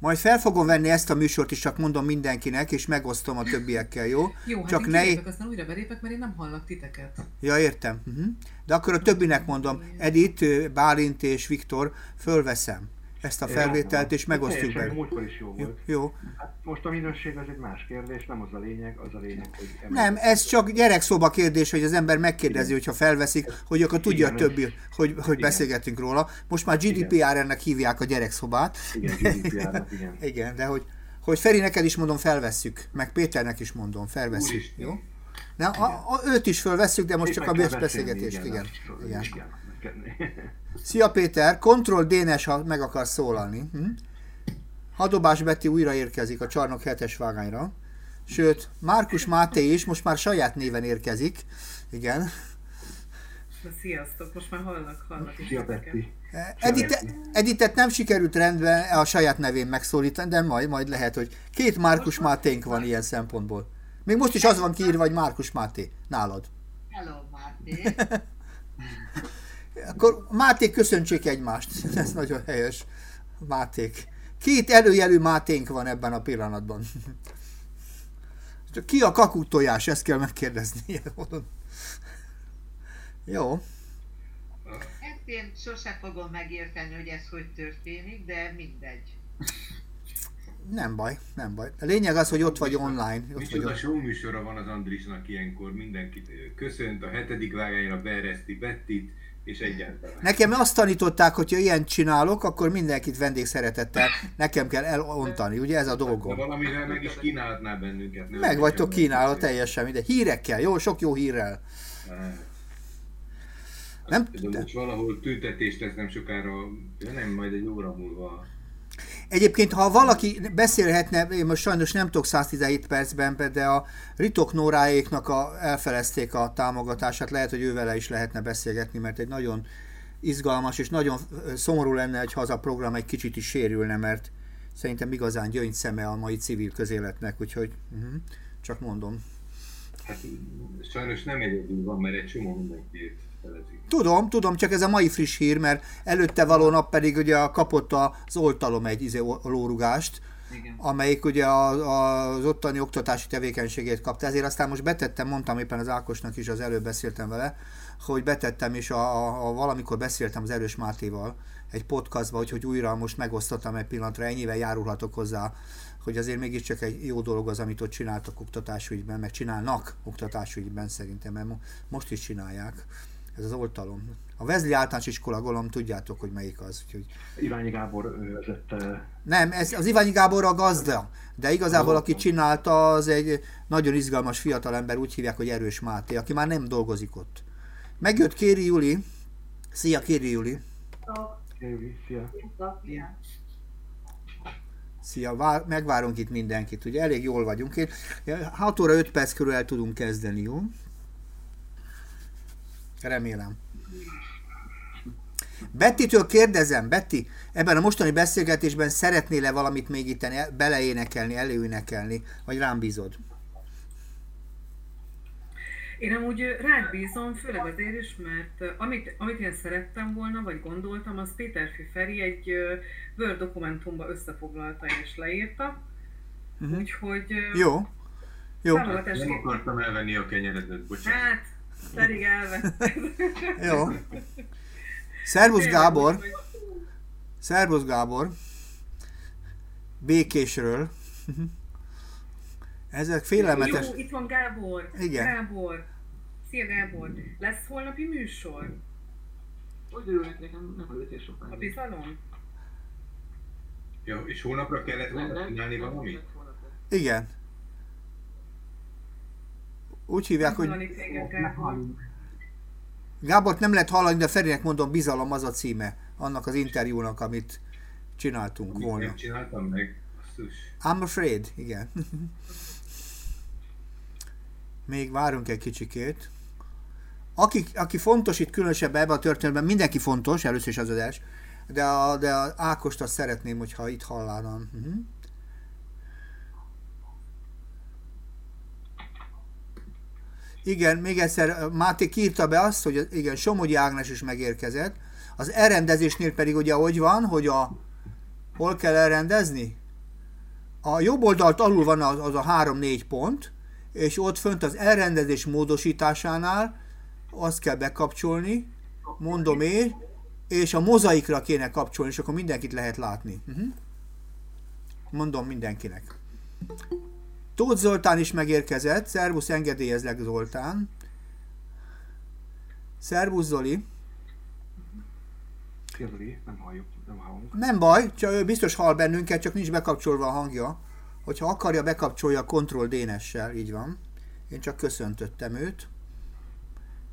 Majd fel fogom venni ezt a műsort is, csak mondom mindenkinek, és megosztom a többiekkel, jó? Jó, hát csak én ne... kilépek, aztán újra belépek, mert én nem hallak titeket. Ja, értem. Uh-huh. De akkor a többinek mondom, Edith, Bálint és Viktor, fölveszem ezt a felvételt, és megosztjuk meg. meg. Múltkor is jó volt. Jó. Hát most a minőség az egy más kérdés, nem az a lényeg, az a lényeg, hogy... Nem, ez csak gyerekszoba kérdés, hogy az ember megkérdezi, hogyha felveszik, hogy akkor tudja a többi, hogy, hogy beszélgetünk róla. Most már GDPR-ennek hívják a gyerekszobát. Igen, GDPR-nak, igen. Igen, de hogy, hogy Feri, neked is mondom, felvesszük, meg Péternek is mondom, felvesszük. Úristen. Jó? Na, a, a, őt is fölvesszük, de most Itt csak a beszélgetést, igen. igen. igen. igen. Szia Péter, Ctrl Dénes, ha meg akarsz szólalni. Hm? Hadobás Beti újra érkezik a csarnok hetes vágányra. Sőt, Márkus Máté is most már saját néven érkezik. Igen. Sziasztok, most már hallak, hallak is Szia. Betty. Edite, Editet nem sikerült rendben a saját nevén megszólítani, de majd, majd lehet, hogy két Márkus Máténk van ilyen szempontból. Még most is az van kiírva, hogy Márkus Máté nálad. Hello, Máté. Akkor Máték köszöntsék egymást. Ez nagyon helyes. Máték. Két előjelű Máténk van ebben a pillanatban. Csak Ki a kakú tojás? Ezt kell megkérdezni. Jó. Ezt én sose fogom megérteni, hogy ez hogy történik, de mindegy. Nem baj, nem baj. A lényeg az, hogy ott vagy online. Ott vagy Micsoda ott. show műsora van az Andrisnak ilyenkor, mindenkit köszönt, a hetedik vágányra beereszti Bettit, és egyáltalán. Nekem azt tanították, hogy ha ilyen csinálok, akkor mindenkit vendégszeretettel nekem kell elontani. Ugye ez a De dolgom. valamivel meg is kínálhatná bennünket. nem? Meg vagytok kínálva teljesen minden. Hírekkel, jó? Sok jó hírrel. Nem? De most valahol tüntetés lesz nem sokára, ja nem, majd egy óra múlva. Egyébként, ha valaki beszélhetne, én most sajnos nem tudok 117 percben, de a Ritok Nóráéknak a, elfelezték a támogatását, lehet, hogy ővele is lehetne beszélgetni, mert egy nagyon izgalmas és nagyon szomorú lenne, ha az a program egy kicsit is sérülne, mert szerintem igazán gyöngy szeme a mai civil közéletnek, úgyhogy uh-huh, csak mondom. Hát sajnos nem egyedül van, mert egy csomó mindenki. Tudom, tudom, csak ez a mai friss hír, mert előtte való nap pedig ugye kapott az oltalom egy izé, lórugást, Igen. amelyik ugye az ottani oktatási tevékenységét kapta. Ezért aztán most betettem, mondtam éppen az Ákosnak is, az előbb beszéltem vele, hogy betettem is, a, a, a valamikor beszéltem az Erős Mátéval egy podcastba, hogy, hogy újra most megosztottam egy pillanatra, ennyivel járulhatok hozzá, hogy azért mégiscsak egy jó dolog az, amit ott csináltak oktatásügyben, meg csinálnak oktatásügyben szerintem, mert mo- most is csinálják. Ez az oltalom. A Vezli általános iskola, gondolom tudjátok, hogy melyik az. Úgyhogy Iványi Gábor vezette nem, ez, az Iványi Gábor a gazda, de igazából aki csinálta, az egy nagyon izgalmas fiatalember, úgy hívják, hogy Erős Máté, aki már nem dolgozik ott. Megjött Kéri Juli. Szia Kéri Juli. Évi, szia. Szia, vár, megvárunk itt mindenkit, ugye elég jól vagyunk. Én 6 óra 5 perc körül el tudunk kezdeni, jó? Remélem. Bettitől kérdezem, Betty, ebben a mostani beszélgetésben szeretnél-e valamit még itt beleénekelni, előénekelni, vagy rám bízod? Én amúgy rád bízom, főleg azért is, mert amit, amit én szerettem volna, vagy gondoltam, az Péterfi Feri egy Word dokumentumba összefoglalta és leírta. Mhm. Úgyhogy Jó. Jó. Nem akartam elvenni a kenyeredet, bocsánat. Hát, pedig elvetted. Jó. Szervusz Gábor. Szervusz Gábor. Békésről. Ezek félelmetes. Jó, itt van Gábor. Igen. Gábor. Szia Gábor. Lesz holnapi műsor? Hogy örülnek nekem, nem vagyok és A sokáig. bizalom? Ja, és hónapra kellett volna csinálni valamit? Igen. Úgy hívják, hogy. Gábort nem lehet hallani, de Ferinek mondom, bizalom az a címe annak az interjúnak, amit csináltunk Amit volna. nem csináltam meg? Basszus. I'm afraid, igen. Még várunk egy kicsikét. Aki, aki fontos itt különösebb ebben a történetben, mindenki fontos, először is az adás, de, a, de a Ákost azt szeretném, hogyha itt hallanám. Uh-huh. Igen, még egyszer, Máté kiírta be azt, hogy igen, Somogyi Ágnes is megérkezett. Az elrendezésnél pedig ugye hogy van, hogy a hol kell elrendezni? A jobb oldalt alul van az, az a 3-4 pont, és ott fönt az elrendezés módosításánál azt kell bekapcsolni, mondom én, és a mozaikra kéne kapcsolni, és akkor mindenkit lehet látni. Uh-huh. Mondom mindenkinek. Tóth Zoltán is megérkezett, szervusz, engedélyezlek Zoltán. Szervusz Zoli. Zoli, nem halljuk, nem hallunk. Nem baj, csak ő biztos hall bennünket, csak nincs bekapcsolva a hangja. Hogyha akarja, bekapcsolja Ctrl D-nessel, így van. Én csak köszöntöttem őt.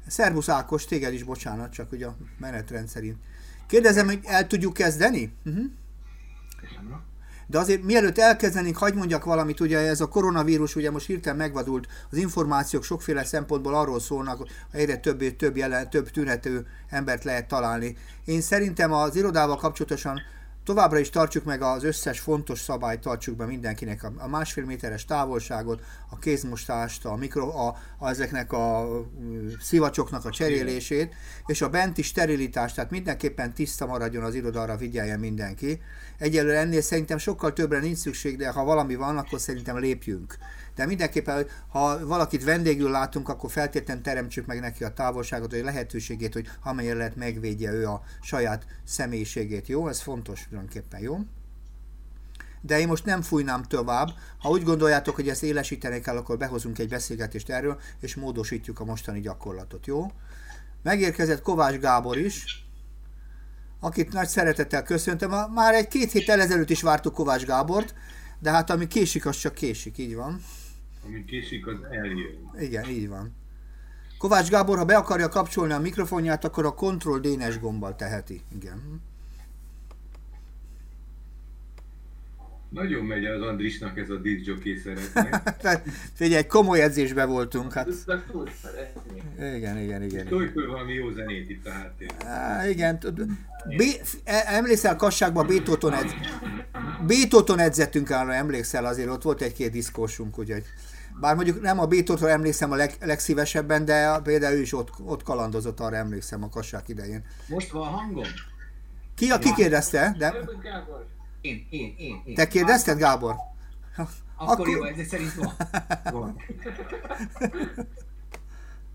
Szervusz Ákos, téged is bocsánat, csak ugye a menetrend szerint. Kérdezem, hogy el tudjuk kezdeni? Uh-huh. De azért mielőtt elkezdenénk, hagyd mondjak valamit, ugye ez a koronavírus ugye most hirtelen megvadult, az információk sokféle szempontból arról szólnak, hogy egyre több, több, jelen, több tünető embert lehet találni. Én szerintem az irodával kapcsolatosan Továbbra is tartsuk meg az összes fontos szabályt, tartsuk be mindenkinek a, a másfél méteres távolságot, a kézmostást, a, mikro, a, a ezeknek a szivacsoknak a cserélését, és a benti sterilitást, tehát mindenképpen tiszta maradjon az irodára, vigyeljen mindenki. Egyelőre ennél szerintem sokkal többre nincs szükség, de ha valami van, akkor szerintem lépjünk de mindenképpen, ha valakit vendégül látunk, akkor feltétlenül teremtsük meg neki a távolságot, vagy a lehetőségét, hogy amennyire lehet megvédje ő a saját személyiségét, jó? Ez fontos tulajdonképpen, jó? de én most nem fújnám tovább. Ha úgy gondoljátok, hogy ezt élesíteni kell, akkor behozunk egy beszélgetést erről, és módosítjuk a mostani gyakorlatot, jó? Megérkezett Kovács Gábor is, akit nagy szeretettel köszöntöm. Már egy két héttel ezelőtt is vártuk Kovács Gábort, de hát ami késik, az csak késik, így van. Ami késik, az eljön. Igen, így van. Kovács Gábor, ha be akarja kapcsolni a mikrofonját, akkor a Ctrl D-nes gombbal teheti. Igen. Nagyon megy az Andrisnak ez a disc jockey szeretne. Figyelj, komoly edzésbe voltunk. Hát. Igen, igen, igen. Tolj föl valami jó zenét itt a háttérben. Á, igen. B- e- emlékszel Kasságban Bétóton, edz... Bétóton edzettünk arra, emlékszel, azért ott volt egy-két diszkósunk, úgyhogy bár mondjuk nem a Bétótól emlékszem a leg, legszívesebben, de például ő is ott, ott kalandozott, arra emlékszem a Kassák idején. Most van a hangom? Ki, a, ki kérdezte? De... Én, én, én, én. Te kérdezted, Gábor? Akkor, Akkor... jó, ez szerint van. van.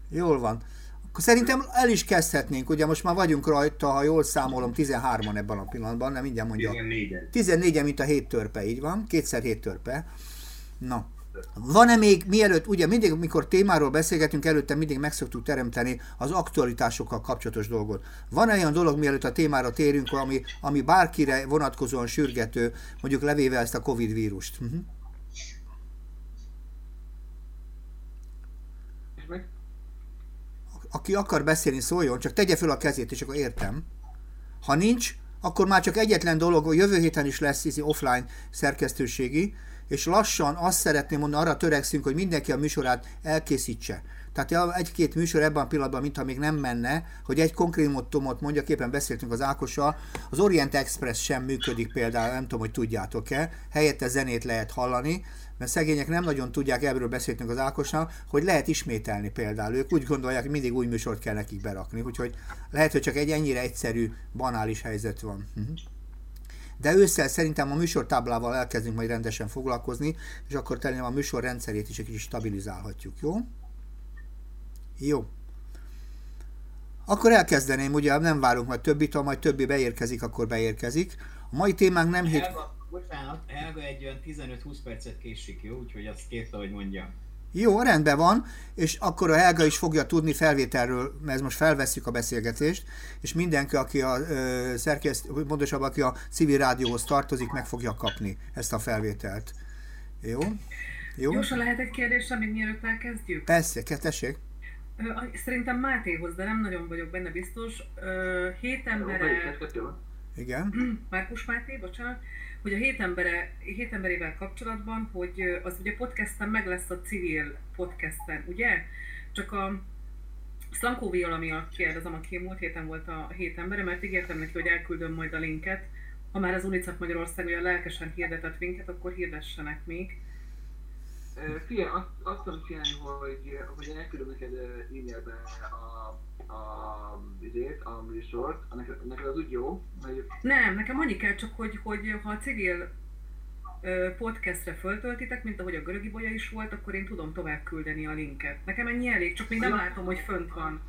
Jól van. Akkor szerintem el is kezdhetnénk, ugye most már vagyunk rajta, ha jól számolom, 13-an ebben a pillanatban, nem mindjárt mondja. 14-en. 14 mint a 7 törpe, így van, kétszer 7 törpe. Na, van-e még, mielőtt, ugye mindig, mikor témáról beszélgetünk, előtte mindig meg szoktuk teremteni az aktualitásokkal kapcsolatos dolgot. Van-e olyan dolog, mielőtt a témára térünk, ami, ami bárkire vonatkozóan sürgető, mondjuk levéve ezt a Covid vírust? Uh-huh. Aki akar beszélni, szóljon, csak tegye fel a kezét, és akkor értem. Ha nincs, akkor már csak egyetlen dolog, hogy jövő héten is lesz izi offline szerkesztőségi, és lassan azt szeretném mondani, arra törekszünk, hogy mindenki a műsorát elkészítse. Tehát egy-két műsor ebben a pillanatban, mintha még nem menne, hogy egy konkrétumot mondjak, éppen beszéltünk az Ákossal, az Orient Express sem működik például, nem tudom, hogy tudjátok-e, helyette zenét lehet hallani, mert szegények nem nagyon tudják, ebből beszéltünk az Ákosnál, hogy lehet ismételni például. Ők úgy gondolják, hogy mindig új műsort kell nekik berakni, úgyhogy lehet, hogy csak egy ennyire egyszerű, banális helyzet van. Uh-huh de ősszel szerintem a műsortáblával elkezdünk majd rendesen foglalkozni, és akkor talán a műsor rendszerét is egy kicsit stabilizálhatjuk, jó? Jó. Akkor elkezdeném, ugye nem várunk majd többit, ha majd többi beérkezik, akkor beérkezik. A mai témánk nem hét... Helga, bocsánat, Helga egy olyan 15-20 percet késik, jó? Úgyhogy azt kérte, hogy mondjam. Jó, rendben van, és akkor a Helga is fogja tudni felvételről, mert ez most felvesszük a beszélgetést, és mindenki, aki a ö, szerkeszt, pontosabban, aki a civil rádióhoz tartozik, meg fogja kapni ezt a felvételt. Jó? Jó? Jósan lehet egy kérdés, amíg mielőtt elkezdjük? Persze, tessék. Szerintem Mátéhoz, de nem nagyon vagyok benne biztos. Hét embere... Igen. Márkus Máté, bocsánat hogy a hét, embere, hét emberével kapcsolatban, hogy az ugye podcasten meg lesz a civil podcasten, ugye? Csak a Szankó Viola miatt kérdezem, aki múlt héten volt a hét embere, mert ígértem neki, hogy elküldöm majd a linket. Ha már az UNICEF Magyarország olyan lelkesen hirdetett minket, akkor hirdessenek még. Figyelj, azt, azt tudom csinálni, hogy, hogy elküldöm neked e-mailben a a, izét, a műsort, neked, neked az úgy jó, hogy Nem, nekem annyi kell csak, hogy, hogy ha a civil podcastre föltöltitek, mint ahogy a görögi bolya is volt, akkor én tudom tovább küldeni a linket. Nekem ennyi elég, csak még nem látom, hogy fönt van.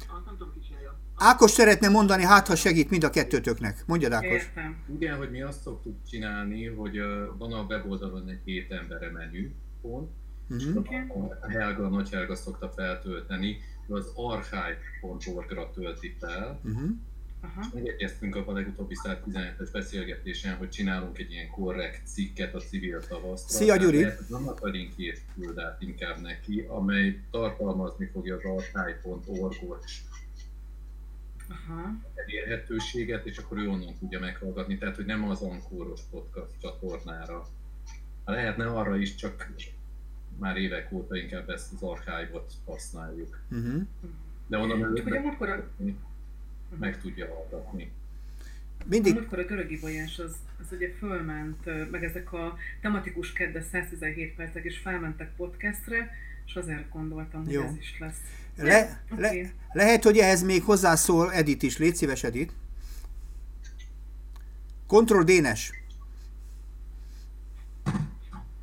Ákos szeretne mondani, hát ha segít mind a kettőtöknek. Mondjad Ákos. Értem. Igen, hogy mi azt szoktuk csinálni, hogy van a weboldalon egy hét embere menü pont, Uh-huh. a Helga, a Nagy Helga szokta feltölteni, az archive.org-ra tölti fel. Uh-huh. Aha. Megegyeztünk a legutóbbi 117-es beszélgetésen, hogy csinálunk egy ilyen korrekt cikket a civil tavasztra. Szia, Gyuri! Hogy Annak a linkjét küld át inkább neki, amely tartalmazni fogja az archive.org-os Aha. elérhetőséget, és akkor ő onnan tudja meghallgatni, tehát hogy nem az Ankóros podcast csatornára. Lehetne arra is, csak már évek óta inkább ezt az archívot használjuk. Uh-huh. De onnan Csak ő hogy a múltkor a, meg tudja hallgatni. Mindig, a, múltkor a görögi bolyás az, az ugye fölment, meg ezek a tematikus kedves 117 percek is felmentek podcastre, és azért gondoltam, hogy Jó. ez is lesz. le, le, Oké. lehet, hogy ehhez még hozzászól Edit is. Légy szíves, Edit. Kontroll Dénes.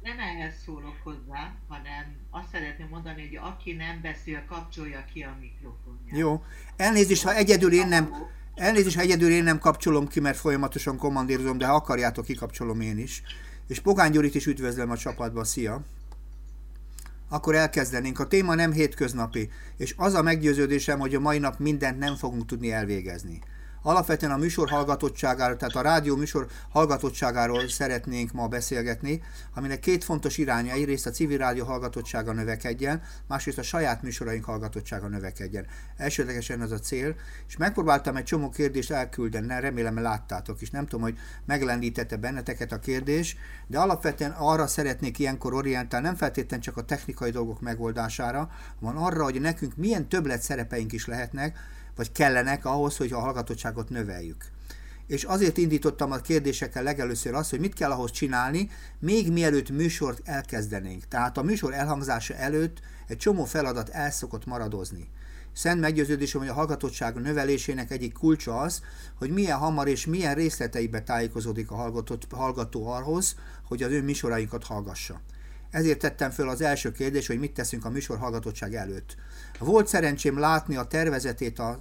Nem ehhez szólok hozzá, hanem azt szeretném mondani, hogy aki nem beszél, kapcsolja ki a mikrofonját. Jó. Elnézést, ha egyedül én nem, elnézést, ha egyedül én nem kapcsolom ki, mert folyamatosan kommandírozom, de ha akarjátok, kikapcsolom én is. És Pogány Gyurit is üdvözlöm a csapatba, szia! Akkor elkezdenénk. A téma nem hétköznapi, és az a meggyőződésem, hogy a mai nap mindent nem fogunk tudni elvégezni. Alapvetően a műsor hallgatottságáról, tehát a rádió műsor hallgatottságáról szeretnénk ma beszélgetni, aminek két fontos iránya. Egyrészt a civil rádió hallgatottsága növekedjen, másrészt a saját műsoraink hallgatottsága növekedjen. Elsődlegesen ez a cél, és megpróbáltam egy csomó kérdést elküldeni, remélem láttátok is. Nem tudom, hogy meglendítette benneteket a kérdés, de alapvetően arra szeretnék ilyenkor orientálni, nem feltétlenül csak a technikai dolgok megoldására, hanem arra, hogy nekünk milyen többlet szerepeink is lehetnek, vagy kellenek ahhoz, hogy a hallgatottságot növeljük. És azért indítottam a kérdésekkel legelőször azt, hogy mit kell ahhoz csinálni, még mielőtt műsort elkezdenénk. Tehát a műsor elhangzása előtt egy csomó feladat el szokott maradozni. Szent meggyőződésem, hogy a hallgatottság növelésének egyik kulcsa az, hogy milyen hamar és milyen részleteibe tájékozódik a hallgató ahhoz, hogy az ő műsorainkat hallgassa. Ezért tettem föl az első kérdést, hogy mit teszünk a műsor hallgatottság előtt. Volt szerencsém látni a tervezetét a,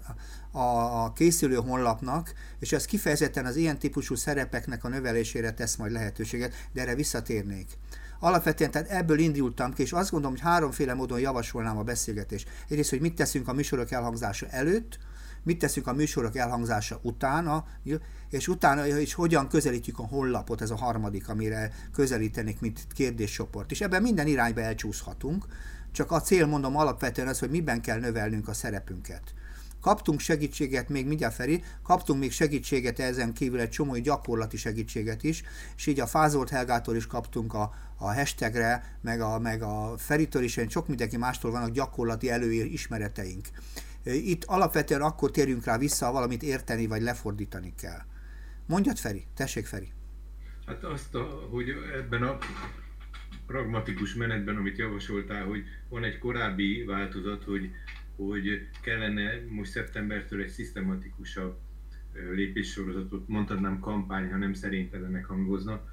a, a készülő honlapnak, és ez kifejezetten az ilyen típusú szerepeknek a növelésére tesz majd lehetőséget, de erre visszatérnék. Alapvetően tehát ebből indultam ki, és azt gondolom, hogy háromféle módon javasolnám a beszélgetést. Egyrészt, hogy mit teszünk a műsorok elhangzása előtt, mit teszünk a műsorok elhangzása utána, és utána is hogyan közelítjük a honlapot, ez a harmadik, amire közelítenék, mint kérdéscsoport. És ebben minden irányba elcsúszhatunk, csak a cél, mondom, alapvetően az, hogy miben kell növelnünk a szerepünket. Kaptunk segítséget, még mindjárt Feri, kaptunk még segítséget ezen kívül egy csomó gyakorlati segítséget is, és így a Fázolt Helgától is kaptunk a, a hashtagre, meg a, meg a Feritől is, sok mindenki mástól vannak gyakorlati előismereteink. Itt alapvetően akkor térjünk rá vissza, ha valamit érteni vagy lefordítani kell. Mondjad Feri, tessék Feri. Hát azt, a, hogy ebben a pragmatikus menetben, amit javasoltál, hogy van egy korábbi változat, hogy, hogy kellene most szeptembertől egy szisztematikusabb lépéssorozatot, mondtad nem kampány, ha nem szerénytelenek hangozna,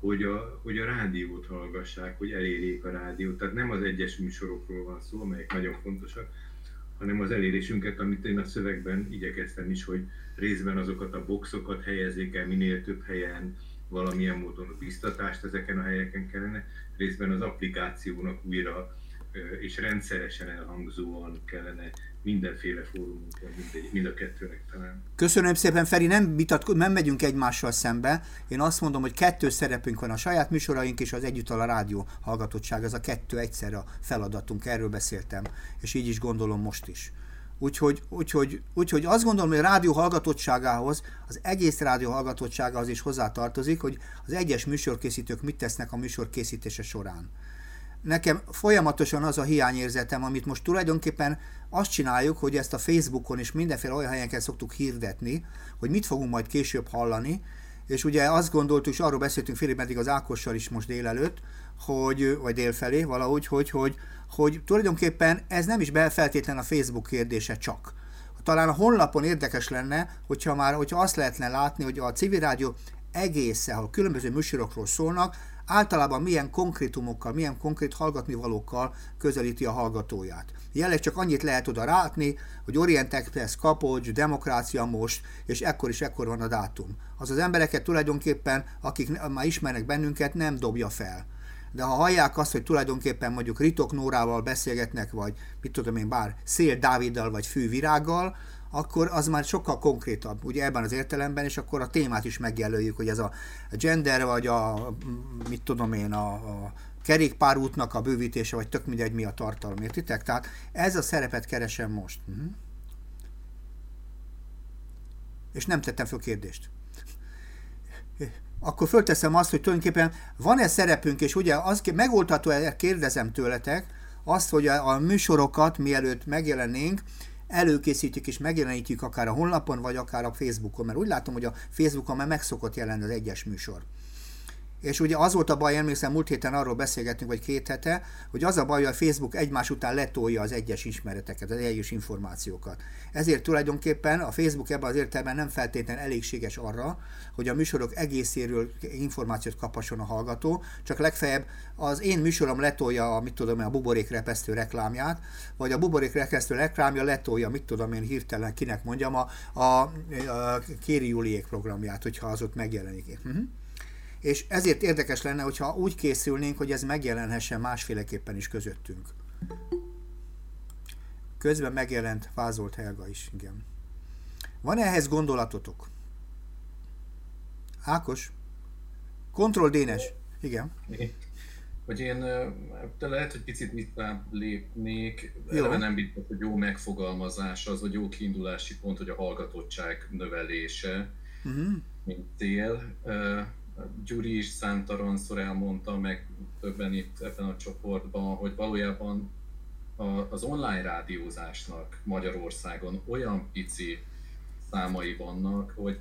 hogy a, hogy a rádiót hallgassák, hogy elérjék a rádiót. Tehát nem az egyes műsorokról van szó, amelyek nagyon fontosak, hanem az elérésünket, amit én a szövegben igyekeztem is, hogy részben azokat a boxokat helyezzék el minél több helyen, valamilyen módon a biztatást ezeken a helyeken kellene, részben az applikációnak újra és rendszeresen elhangzóan kellene mindenféle fórumunkon, mindegy, mind a kettőnek talán. Köszönöm szépen, Feri, nem, vitatko- nem megyünk egymással szembe. Én azt mondom, hogy kettő szerepünk van, a saját műsoraink és az együttal a rádió hallgatottság. Ez a kettő egyszerre a feladatunk, erről beszéltem, és így is gondolom most is. Úgyhogy, úgyhogy, úgyhogy azt gondolom, hogy a rádió hallgatottságához, az egész rádió hallgatottságához is hozzátartozik, hogy az egyes műsorkészítők mit tesznek a műsor készítése során. Nekem folyamatosan az a hiányérzetem, amit most tulajdonképpen azt csináljuk, hogy ezt a Facebookon és mindenféle olyan helyeken szoktuk hirdetni, hogy mit fogunk majd később hallani, és ugye azt gondoltuk, és arról beszéltünk félig meddig az Ákossal is most délelőtt, hogy, vagy délfelé valahogy, hogy, hogy, hogy tulajdonképpen ez nem is feltétlen a Facebook kérdése csak, talán a honlapon érdekes lenne, hogyha már hogyha azt lehetne látni, hogy a civil rádió egészen, ahol különböző műsorokról szólnak, általában milyen konkrétumokkal, milyen konkrét hallgatnivalókkal közelíti a hallgatóját. Jelenleg csak annyit lehet oda rátni, hogy Orient Express, Kapocs, Demokrácia most, és ekkor is ekkor van a dátum. Az az embereket tulajdonképpen, akik már ismernek bennünket, nem dobja fel. De ha hallják azt, hogy tulajdonképpen mondjuk Ritok Nórával beszélgetnek, vagy mit tudom én, bár Szél Dáviddal, vagy Fűvirággal, akkor az már sokkal konkrétabb, ugye ebben az értelemben, és akkor a témát is megjelöljük, hogy ez a gender, vagy a, mit tudom én, a, a kerékpárútnak a bővítése, vagy tök mindegy mi a tartalom, értitek? Tehát ez a szerepet keresem most. Uh-huh. És nem tettem föl kérdést. Akkor fölteszem azt, hogy tulajdonképpen van-e szerepünk, és ugye az megoldható, kérdezem tőletek, azt, hogy a, a műsorokat mielőtt megjelennénk, előkészítjük és megjelenítjük akár a honlapon, vagy akár a Facebookon, mert úgy látom, hogy a Facebookon már megszokott jelenni az egyes műsor. És ugye az volt a baj, emlékszem, múlt héten arról beszélgettünk, vagy két hete, hogy az a baj, hogy a Facebook egymás után letolja az egyes ismereteket, az egyes információkat. Ezért tulajdonképpen a Facebook ebben az értelemben nem feltétlenül elégséges arra, hogy a műsorok egészéről információt kaphasson a hallgató, csak legfeljebb az én műsorom letolja a, mit tudom én, a buborék repesztő reklámját, vagy a buborék repesztő reklámja letolja, mit tudom én, hirtelen kinek mondjam, a, a, a Kéri Juliék programját, hogyha az ott megjelenik. Uh-huh és ezért érdekes lenne, hogyha úgy készülnénk, hogy ez megjelenhessen másféleképpen is közöttünk. Közben megjelent Vázolt Helga is, igen. Van ehhez gondolatotok? Ákos? Kontroll Dénes. Igen. Hogy én de lehet, hogy picit vissza lépnék, eleve nem biztos, hogy jó megfogalmazás az, vagy jó kiindulási pont, hogy a hallgatottság növelése, uh-huh. mint cél. Gyuri is számtalanszor elmondta, meg többen itt ebben a csoportban, hogy valójában az online rádiózásnak Magyarországon olyan pici számai vannak, hogy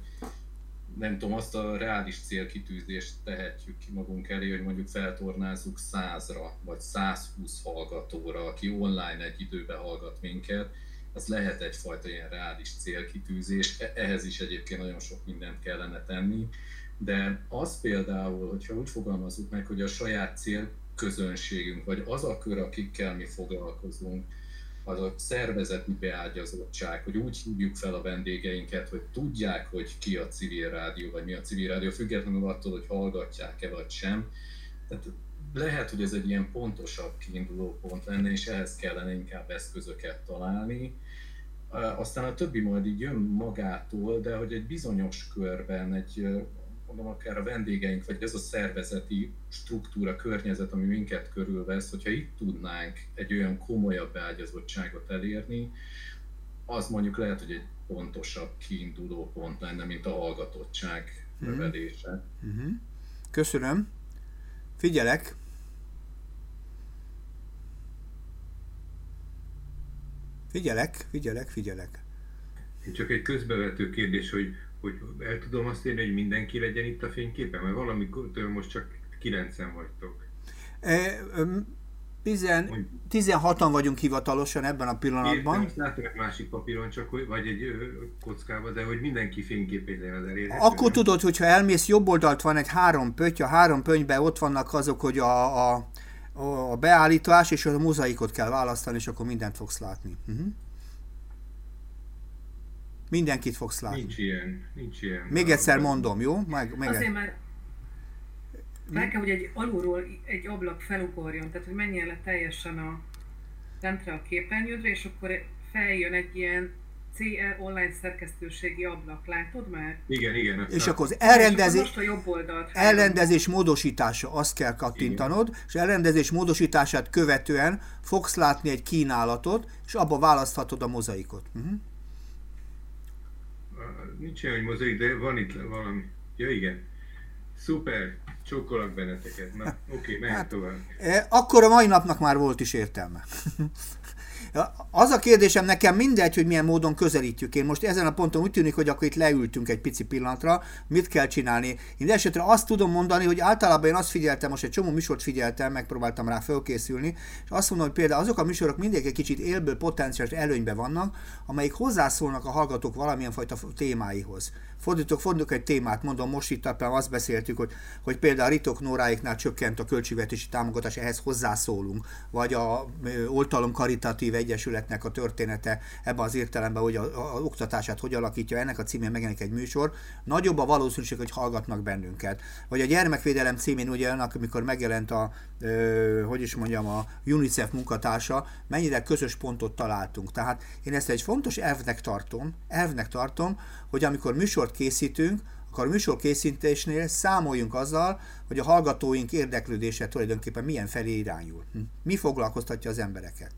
nem tudom, azt a reális célkitűzést tehetjük ki magunk elé, hogy mondjuk feltornázzuk százra, vagy 120 hallgatóra, aki online egy időben hallgat minket, ez lehet egyfajta ilyen reális célkitűzés, e-, ehhez is egyébként nagyon sok mindent kellene tenni, de az például, hogyha úgy fogalmazunk meg, hogy a saját célközönségünk, vagy az a kör, akikkel mi foglalkozunk, az a szervezeti beágyazottság, hogy úgy hívjuk fel a vendégeinket, hogy tudják, hogy ki a civil rádió, vagy mi a civil rádió, függetlenül attól, hogy hallgatják-e vagy sem. Tehát lehet, hogy ez egy ilyen pontosabb kiinduló pont lenne, és ehhez kellene inkább eszközöket találni. Aztán a többi majd így jön magától, de hogy egy bizonyos körben, egy mondom, akár a vendégeink, vagy ez a szervezeti struktúra, környezet, ami minket körülvesz, hogyha itt tudnánk egy olyan komolyabb beágyazottságot elérni, az mondjuk lehet, hogy egy pontosabb kiinduló pont lenne, mint a hallgatottság mm. növelése. Mm-hmm. Köszönöm. Figyelek. Figyelek, figyelek, figyelek. Csak egy közbevető kérdés, hogy hogy el tudom azt írni, hogy mindenki legyen itt a fényképen, mert valamikor most csak 9 vagytok. E, tizen, 16-an vagyunk hivatalosan ebben a pillanatban. Értem, látom egy másik papíron, csak, vagy egy kockában, de hogy mindenki fényképében az elérhető. Akkor tudod, hogyha elmész jobb oldalt van egy három pötty, a három pönyben ott vannak azok, hogy a, a, a beállítás és a mozaikot kell választani, és akkor mindent fogsz látni. Uh-huh. Mindenkit fogsz látni. Nincs ilyen, nincs ilyen. Még egyszer mondom, jó? Meg, meg Azért már meg kell, hogy egy alulról egy ablak felugorjon, tehát hogy menjen le teljesen a lentre a képernyődre, és akkor feljön egy ilyen CL online szerkesztőségi ablak, látod már? Igen, igen. És akkor az elrendezés, most a jobb oldalt elrendezés módosítása, azt kell kattintanod, igen. és elrendezés módosítását követően fogsz látni egy kínálatot, és abba választhatod a mozaikot. Uh-huh nincs olyan, hogy mozaik, de van itt valami. Ja igen. Szuper. Csókolak benneteket. Na, oké, mehet Hát- tovább. E, Akkor a mai napnak már volt is értelme. Az a kérdésem nekem mindegy, hogy milyen módon közelítjük. Én most ezen a ponton úgy tűnik, hogy akkor itt leültünk egy pici pillanatra, mit kell csinálni. Én esetre azt tudom mondani, hogy általában én azt figyeltem, most egy csomó műsort figyeltem, megpróbáltam rá fölkészülni, és azt mondom, hogy például azok a műsorok mindig egy kicsit élből potenciális előnyben vannak, amelyik hozzászólnak a hallgatók valamilyen fajta témáihoz. Fordítok, fordítok egy témát, mondom, most itt azt beszéltük, hogy, hogy például a Ritok Nóráiknál csökkent a költségvetési támogatás, ehhez hozzászólunk, vagy a Oltalom Karitatív Egyesületnek a története ebben az értelemben, hogy a, a, oktatását hogy alakítja, ennek a címén megjelenik egy műsor, nagyobb a valószínűség, hogy hallgatnak bennünket. Vagy a gyermekvédelem címén ugye annak, amikor megjelent a, ö, hogy is mondjam, a UNICEF munkatársa, mennyire közös pontot találtunk. Tehát én ezt egy fontos elvnek tartom, elvnek tartom, hogy amikor műsort készítünk, akkor a műsor készítésnél számoljunk azzal, hogy a hallgatóink érdeklődése tulajdonképpen milyen felé irányul. Hm? Mi foglalkoztatja az embereket.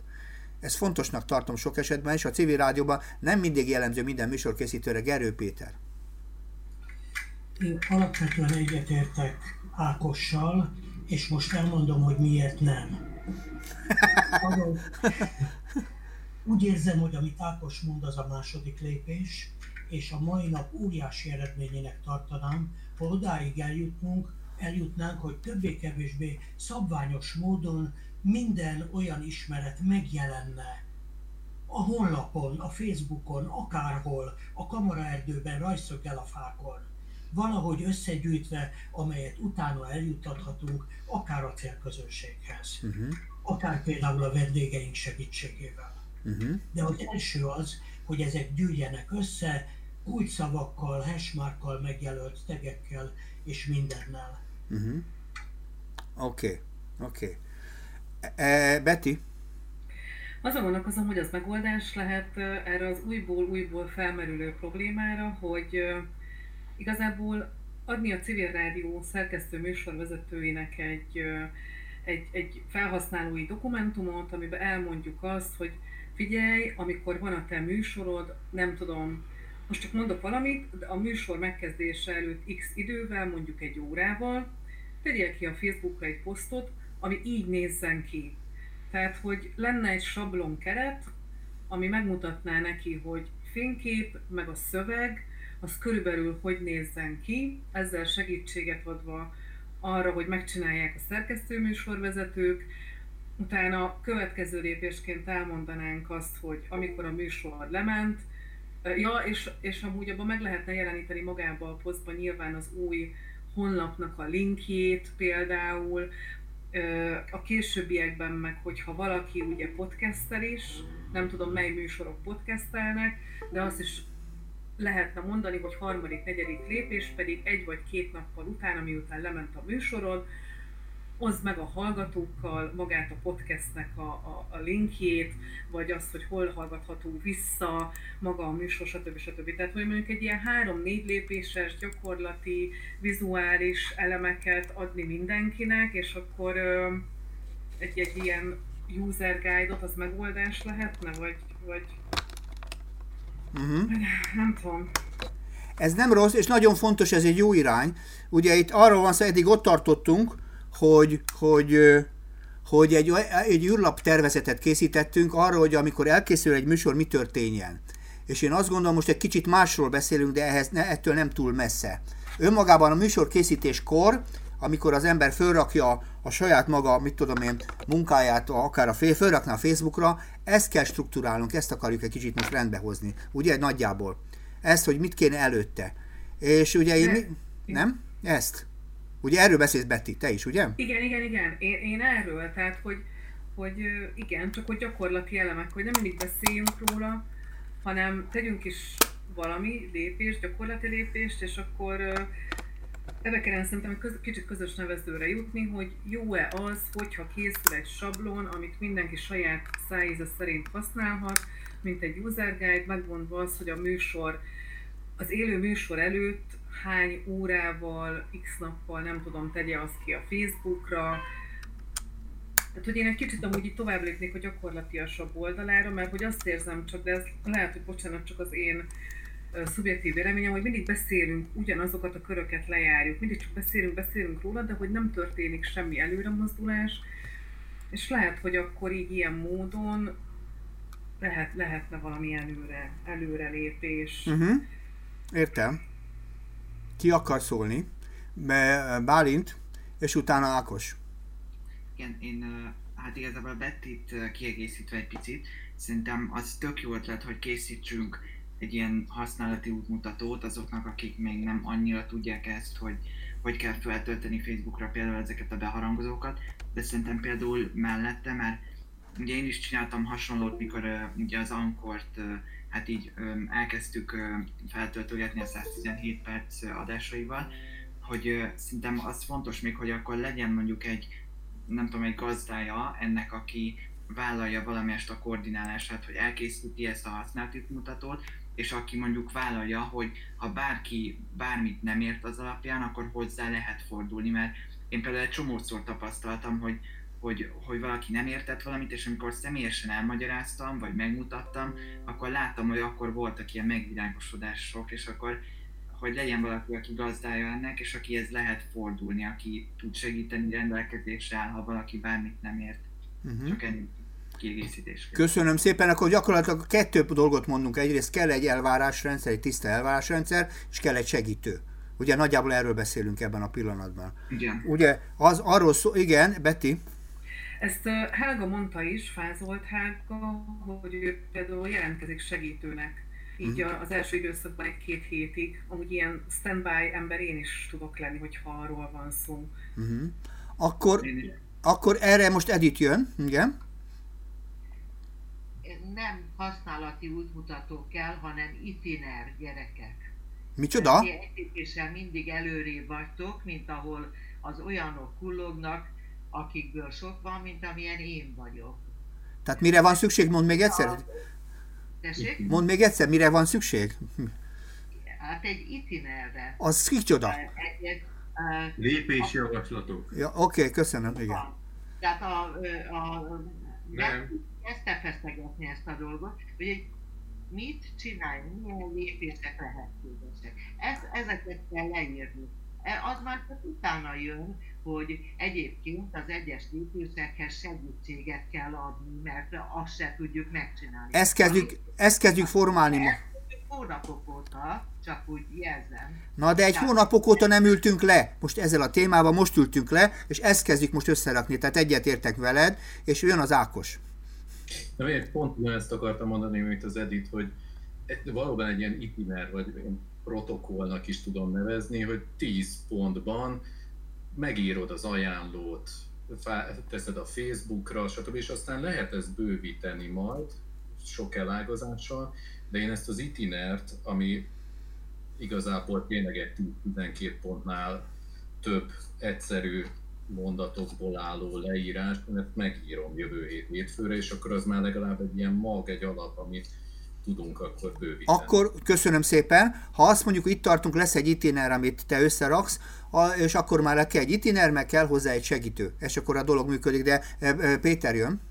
Ezt fontosnak tartom sok esetben, és a civil rádióban nem mindig jellemző minden műsorkészítőre Gerő Péter. Én alapvetően egyetértek Ákossal, és most elmondom, hogy miért nem. Arról, úgy érzem, hogy amit Ákos mond, az a második lépés, és a mai nap óriási eredményének tartanám, ha odáig eljutnunk, eljutnánk, hogy többé-kevésbé szabványos módon minden olyan ismeret megjelenne a honlapon, a Facebookon, akárhol, a kamaraerdőben, rajszöggel a fákon, valahogy összegyűjtve, amelyet utána eljuttathatunk akár a célközönséghez, Uh-huh. akár például a vendégeink segítségével. Uh-huh. De az első az, hogy ezek gyűjjenek össze, kulcsszavakkal, hashmarkkal megjelölt tegekkel és mindennel. Uh-huh. Oké, oké. E, Betty? Azon gondolkozom, hogy az megoldás lehet erre az újból-újból felmerülő problémára, hogy igazából adni a civil rádió szerkesztő műsorvezetőinek egy, egy, egy felhasználói dokumentumot, amiben elmondjuk azt, hogy figyelj, amikor van a te műsorod, nem tudom, most csak mondok valamit, de a műsor megkezdése előtt x idővel, mondjuk egy órával, tegyél ki a Facebookra egy posztot, ami így nézzen ki. Tehát, hogy lenne egy sablon keret, ami megmutatná neki, hogy fénykép, meg a szöveg, az körülbelül hogy nézzen ki, ezzel segítséget adva arra, hogy megcsinálják a szerkesztőműsorvezetők, utána következő lépésként elmondanánk azt, hogy amikor a műsor lement, ja, és, és amúgy abban meg lehetne jeleníteni magába a posztban nyilván az új honlapnak a linkjét például, a későbbiekben meg, hogyha valaki ugye podcastel is, nem tudom mely műsorok podcastelnek, de azt is lehetne mondani, hogy harmadik, negyedik lépés pedig egy vagy két nappal utána, miután lement a műsorod, oszd meg a hallgatókkal magát a podcastnek a, a, a linkjét, vagy azt, hogy hol hallgatható vissza maga a műsor, stb. stb. Tehát, hogy mondjuk egy ilyen három-négy lépéses, gyakorlati, vizuális elemeket adni mindenkinek, és akkor egy, egy ilyen user guide-ot, az megoldás lehetne, vagy, vagy Uh-huh. nem tudom. Ez nem rossz, és nagyon fontos, ez egy jó irány. Ugye itt arról van szó, eddig ott tartottunk, hogy, hogy, hogy egy, egy űrlap tervezetet készítettünk arra, hogy amikor elkészül egy műsor, mi történjen. És én azt gondolom, most egy kicsit másról beszélünk, de ehhez, ne, ettől nem túl messze. Önmagában a műsor készítéskor, amikor az ember fölrakja a saját maga, mit tudom én, munkáját, akár a fél, fölrakná a Facebookra, ezt kell struktúrálnunk, ezt akarjuk egy kicsit most rendbe hozni. Ugye, nagyjából. Ezt, hogy mit kéne előtte. És ugye én, mi, nem? Ezt. Ugye erről beszélsz Betty, te is, ugye? Igen, igen, igen. Én, én erről, tehát, hogy, hogy igen, csak hogy gyakorlati elemek, hogy nem mindig beszéljünk róla, hanem tegyünk is valami lépést, gyakorlati lépést, és akkor ebbe kellene szerintem egy köz, kicsit közös nevezőre jutni, hogy jó-e az, hogyha készül egy sablon, amit mindenki saját szájíze szerint használhat, mint egy user guide, megmondva az, hogy a műsor, az élő műsor előtt hány órával, x nappal, nem tudom, tegye azt ki a Facebookra. Tehát, hogy én egy kicsit amúgy így tovább lépnék a gyakorlatiasabb oldalára, mert hogy azt érzem csak, de ez lehet, hogy bocsánat, csak az én szubjektív véleményem, hogy mindig beszélünk, ugyanazokat a köröket lejárjuk, mindig csak beszélünk, beszélünk róla, de hogy nem történik semmi előremozdulás, és lehet, hogy akkor így ilyen módon lehet, lehetne valami előre, előrelépés. Uh-huh. Értem. Ki akar szólni? Bálint, és utána Ákos. Igen, én hát igazából Bettit kiegészítve egy picit, szerintem az tök jó ötlet, hogy készítsünk egy ilyen használati útmutatót azoknak, akik még nem annyira tudják ezt, hogy hogy kell feltölteni Facebookra például ezeket a beharangozókat, de szerintem például mellette, mert ugye én is csináltam hasonlót, mikor ö, ugye az Ankort ö, hát így ö, elkezdtük ö, feltöltögetni a 117 perc adásaival, hogy ö, szerintem az fontos még, hogy akkor legyen mondjuk egy nem tudom, egy gazdája ennek, aki vállalja valamelyest a koordinálását, hogy elkészíti ezt a használati mutatót, és aki mondjuk vállalja, hogy ha bárki bármit nem ért az alapján, akkor hozzá lehet fordulni, mert én például egy csomószor tapasztaltam, hogy, hogy, hogy valaki nem értett valamit, és amikor személyesen elmagyaráztam, vagy megmutattam, akkor láttam, hogy akkor voltak ilyen megvilágosodások, és akkor hogy legyen valaki, aki gazdája ennek, és akihez lehet fordulni, aki tud segíteni rendelkezésre áll, ha valaki bármit nem ért. Uh-huh. Csak ennyi kiegészítés. Köszönöm szépen, akkor gyakorlatilag kettő dolgot mondunk. Egyrészt kell egy elvárásrendszer, egy tiszta elvárásrendszer, és kell egy segítő. Ugye nagyjából erről beszélünk ebben a pillanatban. Igen. Ugye az arról szó, igen, Betty, Ezt Helga mondta is, Fázolt Helga, hogy ő például jelentkezik segítőnek. Így az első időszakban egy-két hétig. Amúgy ilyen standby ember én is tudok lenni, hogyha arról van szó. uh-huh. akkor, akkor erre most Edith jön, igen. Nem használati útmutató kell, hanem itiner gyerekek. Micsoda? Ti mindig előrébb vagytok, mint ahol az olyanok kullognak, akikből sok van, mint amilyen én vagyok. Tehát mire van szükség? Mondd még egyszer. Tessék? Mondd még egyszer, mire van szükség? Hát egy itinerre. Az kicsoda? Egy, egy, Lépési javaslatok. Ja, Oké, okay, köszönöm, igen. van. Tehát a, a, a Nem. kezdte feszegetni ezt a dolgot, hogy mit csinálni, milyen lépések lehetségesek. Ez, ezeket kell leírni. E- Az már csak utána jön, hogy egyébként az egyes lépésekhez segítséget kell adni, mert azt se tudjuk megcsinálni. Ezt kezdjük, ezt kezdjük formálni ma. Ezt hónapok óta, csak úgy jelzem. Na, de egy hónapok óta nem ültünk le. Most ezzel a témával most ültünk le, és ezt kezdjük most összerakni. Tehát egyet értek veled, és jön az Ákos. De én pont ugyanezt akartam mondani, mint az Edit, hogy valóban egy ilyen itiner, vagy protokollnak is tudom nevezni, hogy 10 pontban megírod az ajánlót, teszed a Facebookra, stb. és aztán lehet ezt bővíteni majd, sok elágazással, de én ezt az itinert, ami igazából tényleg egy 10-12 pontnál több egyszerű mondatokból álló leírás, mert megírom jövő hét hétfőre, és akkor az már legalább egy ilyen mag, egy alap, amit tudunk akkor bővíteni. Akkor köszönöm szépen. Ha azt mondjuk, hogy itt tartunk, lesz egy itiner, amit te összeraksz, és akkor már kell egy itiner, meg kell hozzá egy segítő. És akkor a dolog működik, de e, e, Péter jön.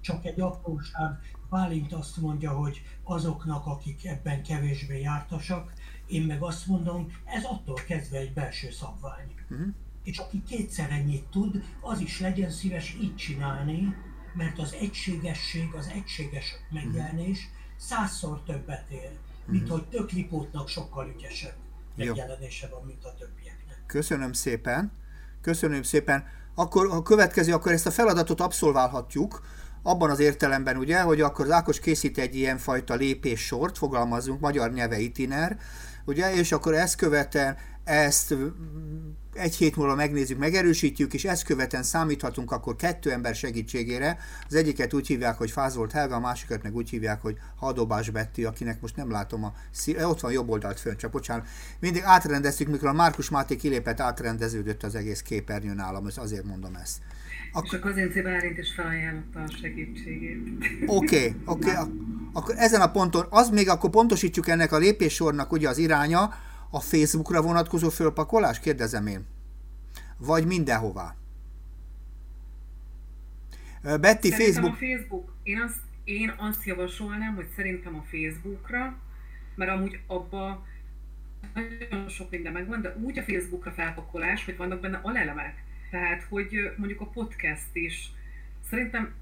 Csak egy apróság, Bálint azt mondja, hogy azoknak, akik ebben kevésbé jártasak, én meg azt mondom, ez attól kezdve egy belső szabvány. Mhm. És aki kétszer ennyit tud, az is legyen szíves így csinálni, mert az egységesség, az egységes megjelenés százszor többet ér, mint hogy tök ripótnak sokkal ügyesebb megjelenése van, mint a többieknek. Köszönöm szépen. Köszönöm szépen. Akkor a következő, akkor ezt a feladatot abszolválhatjuk, abban az értelemben ugye, hogy akkor az Ákos készít egy ilyen fajta lépéssort, fogalmazunk, magyar nyelve itiner, ugye, és akkor ezt követően ezt egy hét múlva megnézzük, megerősítjük, és ezt követően számíthatunk akkor kettő ember segítségére. Az egyiket úgy hívják, hogy Fázolt Helga, a másikat meg úgy hívják, hogy Hadobás Betty, akinek most nem látom a szí- eh, ott van jobb oldalt fönn, csak bocsánat. Mindig átrendeztük, mikor a Márkus Máté kilépett, átrendeződött az egész képernyő nálam, azért mondom ezt. És a Kazinci Bálint is felajánlotta a segítségét. Oké, oké. ak- Akkor ezen a ponton, az még akkor pontosítjuk ennek a lépéssornak ugye az iránya, a Facebookra vonatkozó fölpakolás, kérdezem én. Vagy mindenhová. Betty, Szerintem Facebook, a Facebook, én azt, én azt javasolnám, hogy szerintem a Facebookra, mert amúgy abba nagyon sok minden megvan, de úgy a Facebookra felpakolás, hogy vannak benne alelemek. Tehát, hogy mondjuk a podcast is. Szerintem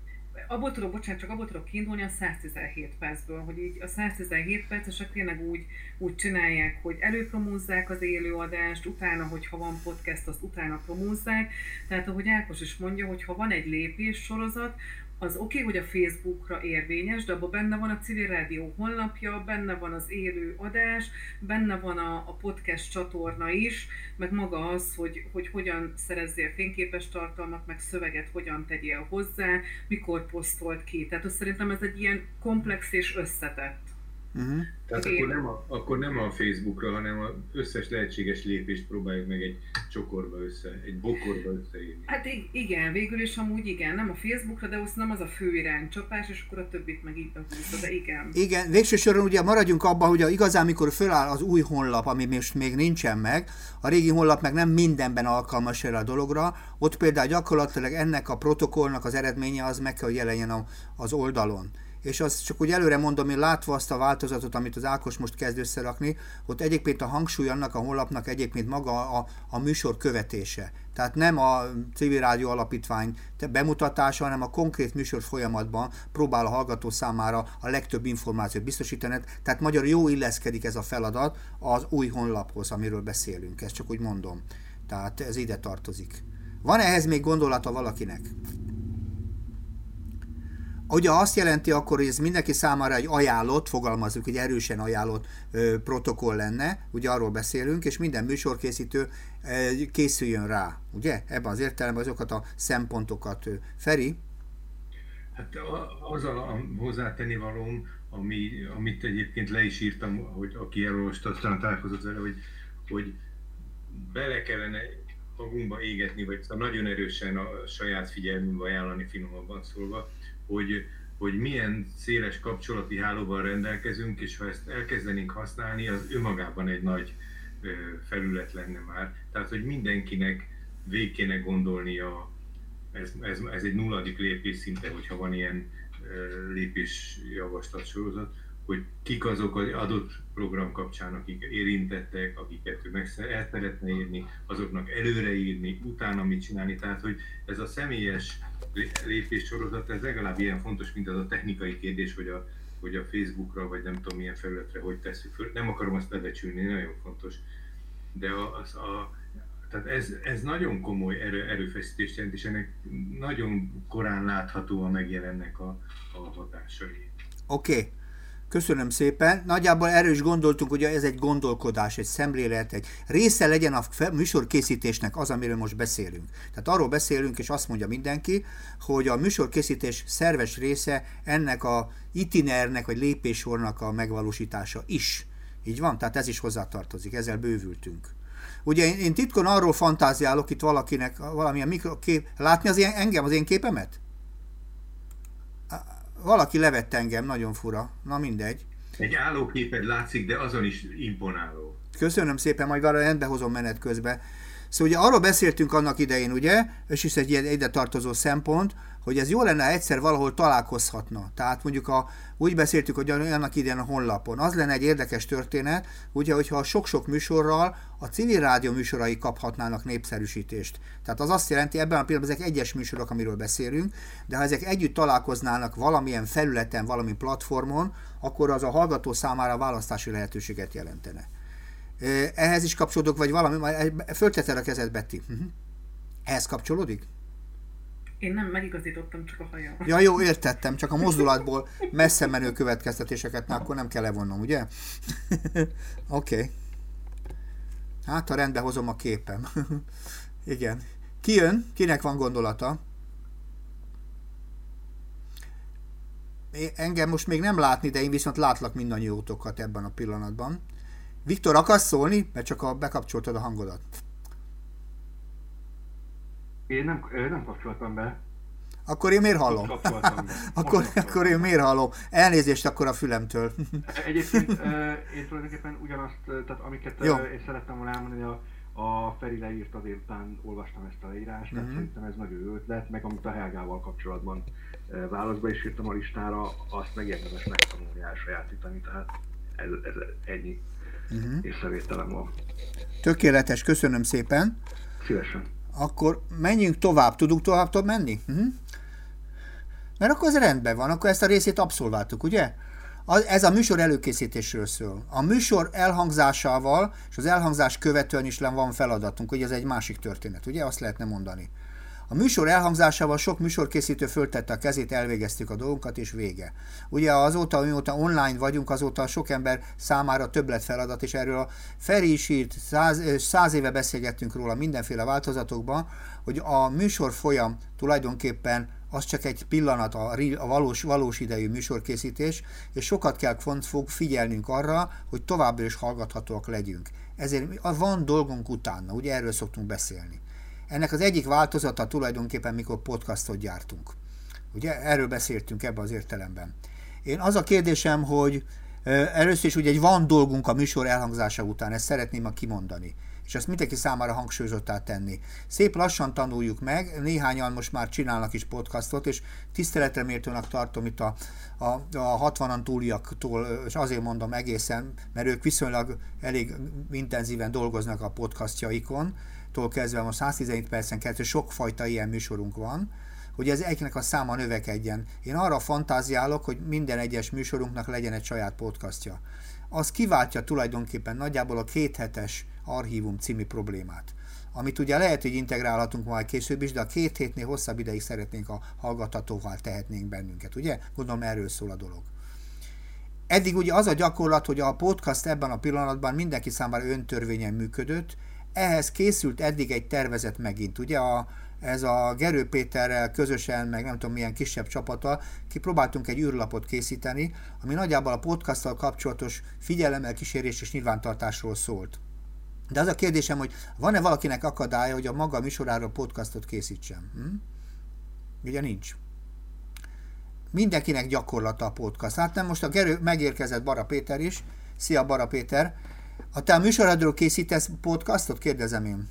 abból tudok, bocsánat, csak abból tudok kiindulni a 117 percből, hogy így a 117 percesek tényleg úgy, úgy csinálják, hogy előpromózzák az élőadást, utána, hogyha van podcast, azt utána promózzák. Tehát ahogy Ákos is mondja, hogy ha van egy lépés sorozat, az oké, okay, hogy a Facebookra érvényes, de abban benne van a civil rádió honlapja, benne van az élő adás, benne van a, a podcast csatorna is, meg maga az, hogy, hogy hogyan szerezzél fényképes tartalmat, meg szöveget hogyan tegyél hozzá, mikor posztolt ki. Tehát azt szerintem ez egy ilyen komplex és összetett. Uh-huh. Tehát akkor nem, a, akkor nem a Facebookra, hanem az összes lehetséges lépést próbáljuk meg egy csokorba össze, egy bokorba összeírni. Hát igen, végül is amúgy igen, nem a Facebookra, de az nem az a fő iránycsapás, és akkor a többit meg így behúzza, de igen. Igen, végső soron ugye maradjunk abban, hogy igazán mikor föláll az új honlap, ami most még nincsen meg, a régi honlap meg nem mindenben alkalmas erre a dologra, ott például gyakorlatilag ennek a protokollnak az eredménye az meg kell, hogy jelenjen az oldalon és azt csak úgy előre mondom, hogy látva azt a változatot, amit az Ákos most kezd összerakni, ott egyébként a hangsúly annak a honlapnak egyébként maga a, a műsor követése. Tehát nem a civil rádió alapítvány bemutatása, hanem a konkrét műsor folyamatban próbál a hallgató számára a legtöbb információt biztosítani. Tehát magyar jó illeszkedik ez a feladat az új honlaphoz, amiről beszélünk. Ezt csak úgy mondom. Tehát ez ide tartozik. Van ehhez még gondolata valakinek? Ugye azt jelenti akkor, hogy ez mindenki számára egy ajánlott, fogalmazunk, egy erősen ajánlott ö, protokoll lenne, ugye arról beszélünk, és minden műsorkészítő ö, készüljön rá, ugye? Ebben az értelemben azokat a szempontokat. Ö, Feri? Hát az a hozzátenni valóm, ami, amit egyébként le is írtam, hogy aki elolvasta, aztán találkozott vele, hogy, hogy bele kellene magunkba égetni, vagy szóval nagyon erősen a saját figyelmünkbe ajánlani finomabban szólva, hogy, hogy milyen széles kapcsolati hálóval rendelkezünk, és ha ezt elkezdenénk használni, az önmagában egy nagy felület lenne már. Tehát, hogy mindenkinek végig kéne gondolnia, ez, ez, ez egy nulladik lépés szinte, hogyha van ilyen lépés javaslat sorozat, hogy kik azok az adott program kapcsán, akik érintettek, akiket ő meg el szeretne írni, azoknak előre írni, utána mit csinálni. Tehát, hogy ez a személyes lépés sorozat, ez legalább ilyen fontos, mint az a technikai kérdés, hogy a, hogy a Facebookra, vagy nem tudom milyen felületre, hogy tesszük föl. Nem akarom azt lebecsülni, nagyon fontos. De a, az, a, tehát ez, ez nagyon komoly erő, erőfeszítést jelent, és ennek nagyon korán láthatóan megjelennek a, a hatásai. Oké. Okay. Köszönöm szépen. Nagyjából erős gondoltunk, hogy ez egy gondolkodás, egy szemlélet, egy része legyen a műsorkészítésnek az, amiről most beszélünk. Tehát arról beszélünk, és azt mondja mindenki, hogy a műsorkészítés szerves része ennek a itinernek, vagy lépésornak a megvalósítása is. Így van? Tehát ez is hozzátartozik, ezzel bővültünk. Ugye én, én titkon arról fantáziálok itt valakinek, valamilyen mikrokép, látni az én, engem, az én képemet? Valaki levett engem, nagyon fura. Na mindegy. Egy állóképed látszik, de azon is imponáló. Köszönöm szépen, majd valahogy rendbe hozom menet közben. Szóval ugye arról beszéltünk annak idején, ugye, és is egy ilyen ide tartozó szempont, hogy ez jó lenne, egyszer valahol találkozhatna. Tehát mondjuk a, úgy beszéltük, hogy annak idején a honlapon. Az lenne egy érdekes történet, ugye, hogyha a sok-sok műsorral a civil rádió műsorai kaphatnának népszerűsítést. Tehát az azt jelenti, ebben a pillanatban ezek egyes műsorok, amiről beszélünk, de ha ezek együtt találkoznának valamilyen felületen, valami platformon, akkor az a hallgató számára választási lehetőséget jelentene. Ehhez is kapcsolódok, vagy valami, fölteted a kezed, Betty. Uh-huh. Ehhez kapcsolódik? Én nem megigazítottam csak a hajam. Ja, jó, értettem, csak a mozdulatból messze menő következtetéseket, na akkor nem kell levonnom, ugye? Oké. okay. Hát, ha rendbe hozom a képem. Igen. Ki jön? Kinek van gondolata? Engem most még nem látni, de én viszont látlak mindannyiótokat ebben a pillanatban. Viktor, akarsz szólni? Mert csak a, bekapcsoltad a hangodat. Én nem, nem kapcsoltam be. Akkor én miért hallom? akkor, akkor én miért hallom? Elnézést akkor a fülemtől. Egyébként én tulajdonképpen ugyanazt, tehát amiket Jó. én szerettem volna elmondani a, A Feri leírta, délután olvastam ezt a leírást, Mhm. szerintem ez nagyon jó ötlet, meg amit a Helgával kapcsolatban válaszba is írtam a listára, azt meg érdemes megtanulni, elsajátítani, tehát ez, ez ennyi Uh-huh. észrevételem van. Tökéletes, köszönöm szépen. Szívesen. Akkor menjünk tovább. Tudunk tovább tovább menni? Uh-huh. Mert akkor ez rendben van, akkor ezt a részét abszolváltuk, ugye? Ez a műsor előkészítésről szól. A műsor elhangzásával és az elhangzás követően is van feladatunk, hogy ez egy másik történet, ugye? Azt lehetne mondani. A műsor elhangzásával sok műsorkészítő föltette a kezét, elvégeztük a dolgunkat, és vége. Ugye azóta, mióta online vagyunk, azóta sok ember számára többlet feladat, és erről a Feri is írt, száz, száz éve beszélgettünk róla mindenféle változatokban, hogy a műsor folyam tulajdonképpen az csak egy pillanat, a, a valós, valós idejű műsorkészítés, és sokat kell fog figyelnünk arra, hogy továbbra is hallgathatóak legyünk. Ezért van dolgunk utána, ugye erről szoktunk beszélni. Ennek az egyik változata tulajdonképpen, mikor podcastot gyártunk. Ugye erről beszéltünk ebben az értelemben. Én az a kérdésem, hogy először is ugye egy van dolgunk a műsor elhangzása után, ezt szeretném ma kimondani és ezt mindenki számára hangsúlyozottá tenni. Szép lassan tanuljuk meg, néhányan most már csinálnak is podcastot, és tiszteletre méltónak tartom itt a, a, a 60-an túliaktól, és azért mondom egészen, mert ők viszonylag elég intenzíven dolgoznak a podcastjaikon, tól kezdve most 117 percen keresztül sokfajta ilyen műsorunk van, hogy ez egynek a száma növekedjen. Én arra fantáziálok, hogy minden egyes műsorunknak legyen egy saját podcastja. Az kiváltja tulajdonképpen nagyjából a kéthetes archívum című problémát amit ugye lehet, hogy integrálhatunk majd később is, de a két hétnél hosszabb ideig szeretnénk a hallgathatóvá tehetnénk bennünket, ugye? Gondolom erről szól a dolog. Eddig ugye az a gyakorlat, hogy a podcast ebben a pillanatban mindenki számára öntörvényen működött, ehhez készült eddig egy tervezet megint, ugye a, ez a Gerő Péterrel közösen, meg nem tudom milyen kisebb csapattal, kipróbáltunk egy űrlapot készíteni, ami nagyjából a podcasttal kapcsolatos figyelemmel kísérés és nyilvántartásról szólt. De az a kérdésem, hogy van-e valakinek akadálya, hogy a maga műsoráról podcastot készítsem? Hm? Ugye nincs. Mindenkinek gyakorlata a podcast. Hát nem most a Gerő, megérkezett Bara Péter is. Szia Bara Péter. A te a műsoradról készítesz podcastot? Kérdezem én.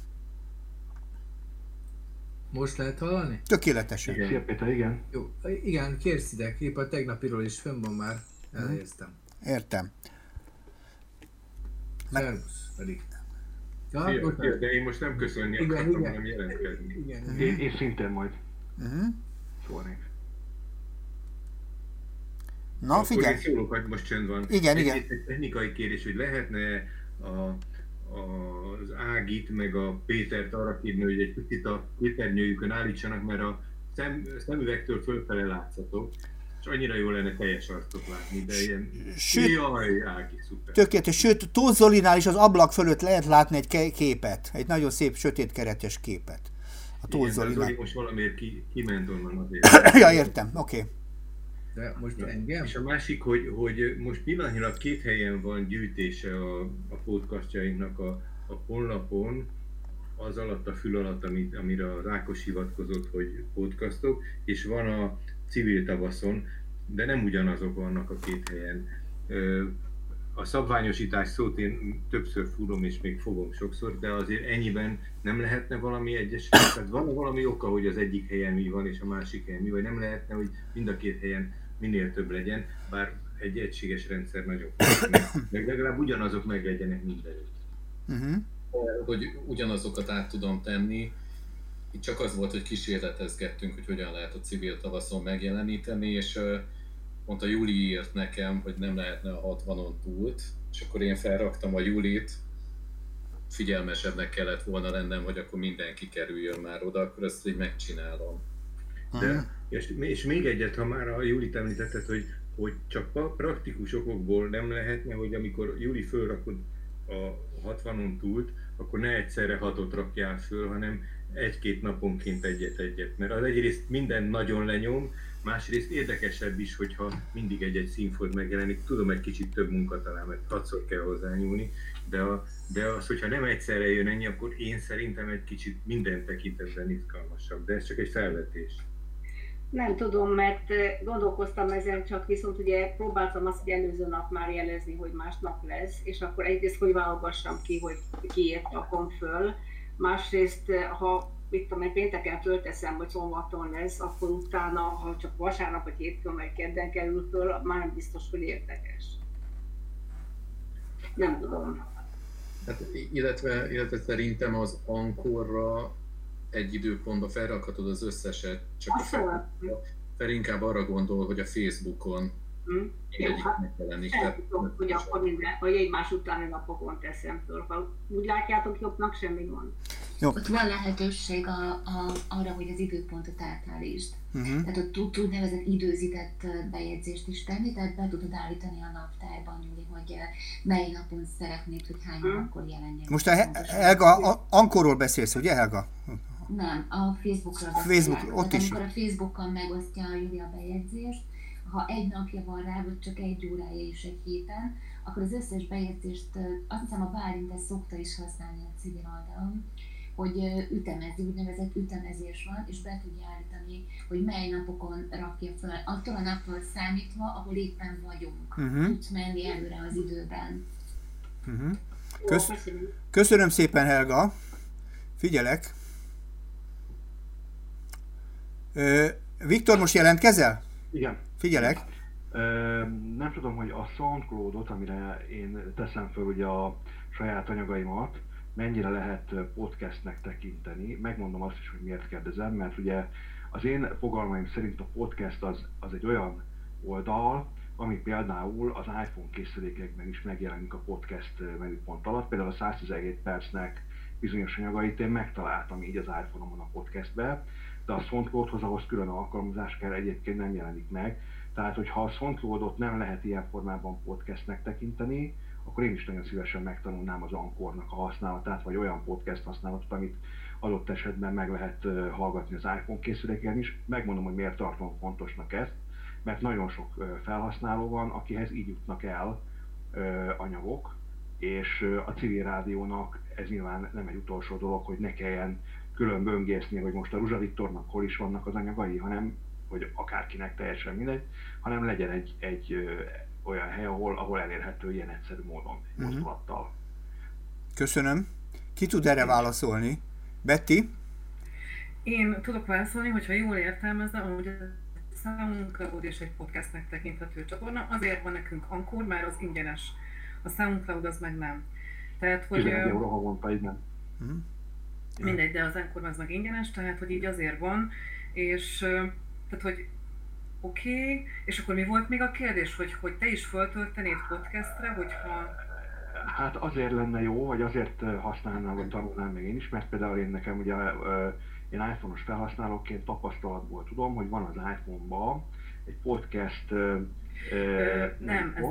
Most lehet hallani? Tökéletesen. Igen. Szia Péter, igen. Jó, igen, kérsz ide, kép a tegnapiról is fönn van már, elhelyeztem. Értem. Meg... Szervusz, pedig. Ja, szia, most szia, de én most nem köszönni igen, akartam, igen. hanem jelentkezni. Igen, igen. Én, én szintén majd Uh-huh. szólnék. Na, Akkor figyelj. én szólok, hogy most csönd van. Igen, egy, igen. Egy technikai kérdés, hogy lehetne a, az Ágit meg a Pétert arra kérni, hogy egy picit a képernyőjükön állítsanak, mert a szem, szemüvegtől fölfele látszatok, és annyira jó lenne teljes arcot látni, de ilyen... Sőt- Jaj, Ági, szuper. Tökéletes. Sőt, Tóth Zolinál is az ablak fölött lehet látni egy képet. Egy nagyon szép, sötét keretes képet. A Tóth Zolinál. most valamiért ki, kiment onnan azért. ja, értem. Oké. Okay. De most engem? És a másik, hogy, hogy most pillanatnyilag két helyen van gyűjtése a, a podcastjainknak a, a honlapon, az alatt a fül alatt, amit, amire a Rákos hivatkozott, hogy podcastok, és van a civil tavaszon, de nem ugyanazok vannak a két helyen. Ö, A szabványosítás szót én többször fúrom és még fogom sokszor, de azért ennyiben nem lehetne valami egyes, tehát van valami oka, hogy az egyik helyen mi van és a másik helyen mi, vagy nem lehetne, hogy mind a két helyen minél több legyen, bár egy egységes rendszer nagyon fontos, meg legalább ugyanazok meg legyenek mindenütt. Uh-huh. Hogy ugyanazokat át tudom tenni, itt csak az volt, hogy kísérletezgettünk, hogy hogyan lehet a civil tavaszon megjeleníteni, és uh, mondta Júli írt nekem, hogy nem lehetne a 60-on túlt, és akkor én felraktam a Júlit, figyelmesebbnek kellett volna lennem, hogy akkor mindenki kerüljön már oda, akkor ezt így megcsinálom. De, és, és még egyet, ha már a Júlit említetted, hogy, hogy csak praktikus okokból nem lehetne, hogy amikor Júli fölrakod a 60-on túlt, akkor ne egyszerre hatot rakjál föl, hanem egy-két naponként egyet-egyet. Mert az egyrészt minden nagyon lenyom, másrészt érdekesebb is, hogyha mindig egy-egy színfolt megjelenik. Tudom, egy kicsit több munka talán, mert hatszor kell hozzányúlni, de, a, de az, hogyha nem egyszerre jön ennyi, akkor én szerintem egy kicsit minden tekintetben izgalmasabb. De ez csak egy felvetés. Nem tudom, mert gondolkoztam ezen, csak viszont ugye próbáltam azt, hogy előző nap már jelezni, hogy másnap lesz, és akkor egyrészt, hogy válogassam ki, hogy kiért rakom föl, másrészt, ha mit tudom, én pénteken fölteszem, hogy szombaton lesz, akkor utána, ha csak vasárnap vagy hétfőn vagy kedden kerül föl, már nem biztos, hogy érdekes. Nem tudom. Hát, illetve, illetve szerintem az ankorra egy időpontban felrakhatod az összeset, csak a fel, fel inkább arra gondol, hogy a Facebookon Hmm. Mindegyik hát, megjelenik. Tudom, hogy akkor minden, vagy egymás utáni napokon teszem föl. Ha úgy látjátok jobbnak, semmi gond. Jó. Ott van lehetőség a, a, arra, hogy az időpontot átállítsd. Uh-huh. Tehát ott tud úgynevezett időzített bejegyzést is tenni, tehát be tudod állítani a naptárban, Júli, hogy mely napon szeretnéd, hogy hány uh-huh. akkor jelenjen. Most a Helga, a Ankorról beszélsz, ugye Helga? Nem, a Facebookról beszélek. Facebook, ott is. Amikor a Facebookon megosztja a Júli a bejegyzést, ha egy napja van rá, vagy csak egy órája is egy héten, akkor az összes bejegyzést, azt hiszem a Bálint ezt szokta is használni a civil oldalon, hogy ütemezi, úgynevezett ütemezés van, és be tudja állítani, hogy mely napokon rakja fel, attól a napról számítva, ahol éppen vagyunk. Uh-huh. Tudsz menni előre az időben. Uh-huh. Kösz- köszönöm szépen, Helga. Figyelek. Ö, Viktor, most jelentkezel? Igen. Figyelek. Nem tudom, hogy a SoundCloud-ot, amire én teszem fel ugye a saját anyagaimat, mennyire lehet podcastnek tekinteni. Megmondom azt is, hogy miért kérdezem, mert ugye az én fogalmaim szerint a podcast az, az egy olyan oldal, ami például az iPhone készülékekben is megjelenik a podcast menüpont alatt. Például a 117 percnek bizonyos anyagait én megtaláltam így az iPhone-omon a podcastbe, de a SoundCloud-hoz ahhoz külön alkalmazás kell, egyébként nem jelenik meg. Tehát, hogyha a SoundCloud-ot nem lehet ilyen formában podcastnek tekinteni, akkor én is nagyon szívesen megtanulnám az Ankornak a használatát, vagy olyan podcast használatot, amit adott esetben meg lehet hallgatni az iPhone készüléken is. Megmondom, hogy miért tartom fontosnak ezt, mert nagyon sok felhasználó van, akihez így jutnak el anyagok, és a civil rádiónak ez nyilván nem egy utolsó dolog, hogy ne kelljen külön böngészni, hogy most a Ruzsa Viktornak hol is vannak az anyagai, hanem, hogy akárkinek teljesen mindegy, hanem legyen egy, egy olyan hely, ahol, ahol elérhető ilyen egyszerű módon, uh-huh. mozdulattal. Köszönöm. Ki tud erre válaszolni? Betty? Én tudok válaszolni, hogyha jól értelmezem, hogy a SoundCloud és egy podcastnek tekinthető csatorna, azért van nekünk Ankor, már az ingyenes. A SoundCloud az meg nem. Tehát, hogy... 11 euró havonta, igen. Uh-huh. Mindegy, de az Encore az meg ingyenes, tehát hogy így azért van, és tehát, hogy oké, okay, és akkor mi volt még a kérdés, hogy, hogy te is föltöltenéd podcastre, hogyha... Hát azért lenne jó, vagy azért használnám, vagy tanulnám még én is, mert például én nekem ugye én iPhone-os felhasználóként tapasztalatból tudom, hogy van az iPhone-ban egy podcast Ö, nem, ez,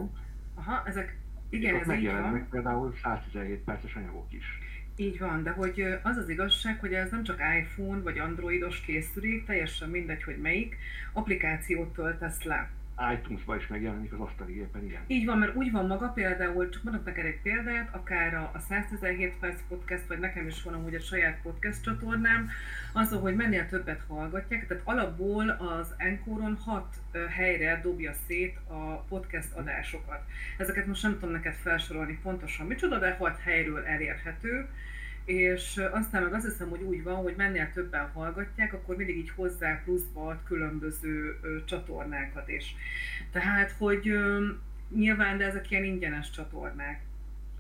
aha, ezek, igen, ez így van. például 117 perces anyagok is. Így van, de hogy az az igazság, hogy ez nem csak iPhone vagy Androidos készülék, teljesen mindegy, hogy melyik, applikációt töltesz le iTunes-ba is megjelenik az asztali gépen, igen. Így van, mert úgy van maga például, csak mondok neked egy példát, akár a 117 perc podcast, vagy nekem is van amúgy a saját podcast csatornám, az, hogy mennél többet hallgatják, tehát alapból az Encoron hat helyre dobja szét a podcast adásokat. Ezeket most nem tudom neked felsorolni pontosan micsoda, de hat helyről elérhető, és aztán meg azt hiszem, hogy úgy van, hogy mennél többen hallgatják, akkor mindig így hozzá pluszba ad különböző ö, csatornákat is. Tehát, hogy ö, nyilván, de ezek ilyen ingyenes csatornák.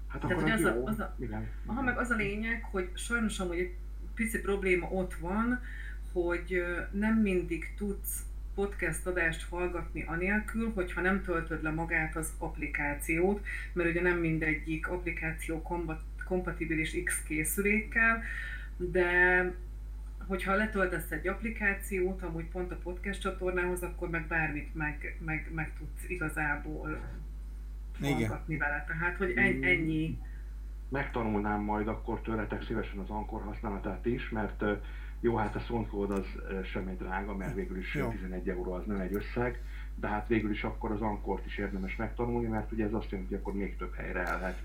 Hát Tehát, hogy az, a, az a, igen. Aha, meg az a lényeg, hogy sajnos amúgy egy pici probléma ott van, hogy nem mindig tudsz podcast adást hallgatni anélkül, hogyha nem töltöd le magát az applikációt, mert ugye nem mindegyik applikáció kompatibilis X készülékkel, de hogyha letöltesz egy applikációt, amúgy pont a podcast csatornához, akkor meg bármit meg, meg, meg tudsz igazából hallgatni vele. Tehát, hogy en, ennyi. Megtanulnám majd akkor tőletek szívesen az Ankor használatát is, mert jó, hát a SoundCloud az sem egy drága, mert végül is jó. 11 euró az nem egy összeg, de hát végül is akkor az Ankort is érdemes megtanulni, mert ugye ez azt jelenti, hogy akkor még több helyre el lehet.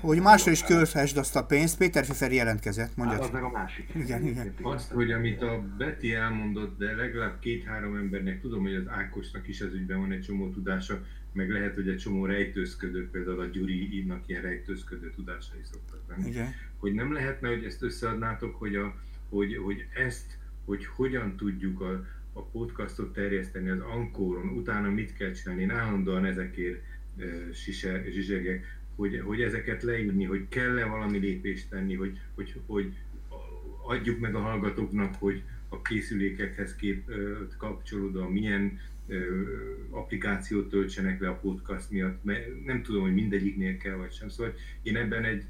Hogy másra is költhessd azt a pénzt, Péter Fiferi jelentkezett, mondja. Hát az meg a másik. Igen, igen. Azt, hogy amit a Betty elmondott, de legalább két-három embernek, tudom, hogy az Ákosnak is az ügyben van egy csomó tudása, meg lehet, hogy egy csomó rejtőzködő, például a Gyuri írnak ilyen rejtőzködő tudásai szoktak lenni. Igen. Hogy nem lehetne, hogy ezt összeadnátok, hogy, a, hogy, hogy ezt, hogy hogyan tudjuk a, a podcastot terjeszteni az Ankoron, utána mit kell csinálni, én állandóan ezekért e, sise, zsizsegek, hogy, hogy ezeket leírni, hogy kell-e valami lépést tenni, hogy, hogy, hogy adjuk meg a hallgatóknak, hogy a készülékekhez kép, kapcsolódóan milyen applikációt töltsenek le a podcast miatt, mert nem tudom, hogy mindegyiknél kell vagy sem. Szóval én ebben egy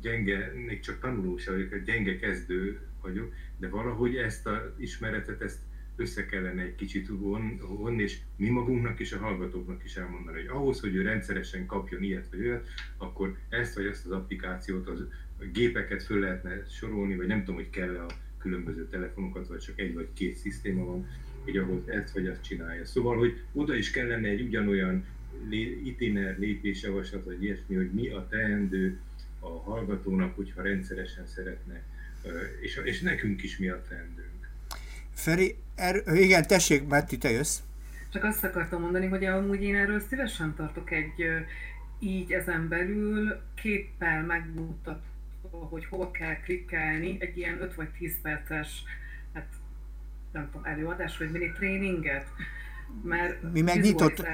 gyenge, még csak tanuló vagyok, egy gyenge kezdő vagyok, de valahogy ezt az ismeretet, ezt össze kellene egy kicsit vonni, és mi magunknak és a hallgatóknak is elmondani, hogy ahhoz, hogy ő rendszeresen kapjon ilyet vagy olyat, akkor ezt vagy ezt az applikációt, az gépeket föl lehetne sorolni, vagy nem tudom, hogy kell a különböző telefonokat, vagy csak egy vagy két szisztéma van, hogy ahhoz ezt vagy azt csinálja. Szóval, hogy oda is kellene egy ugyanolyan itiner lépésjavaslat, vagy ilyesmi, hogy mi a teendő a hallgatónak, hogyha rendszeresen szeretne, és, és nekünk is mi a teendőnk. Feri, er, igen, tessék, Matti, te jössz. Csak azt akartam mondani, hogy amúgy én erről szívesen tartok egy így ezen belül képpel megmutatva, hogy hol kell klikkelni, egy ilyen 5 vagy 10 perces, hát nem tudom, előadás, vagy mini tréninget, mert mi megnyitott...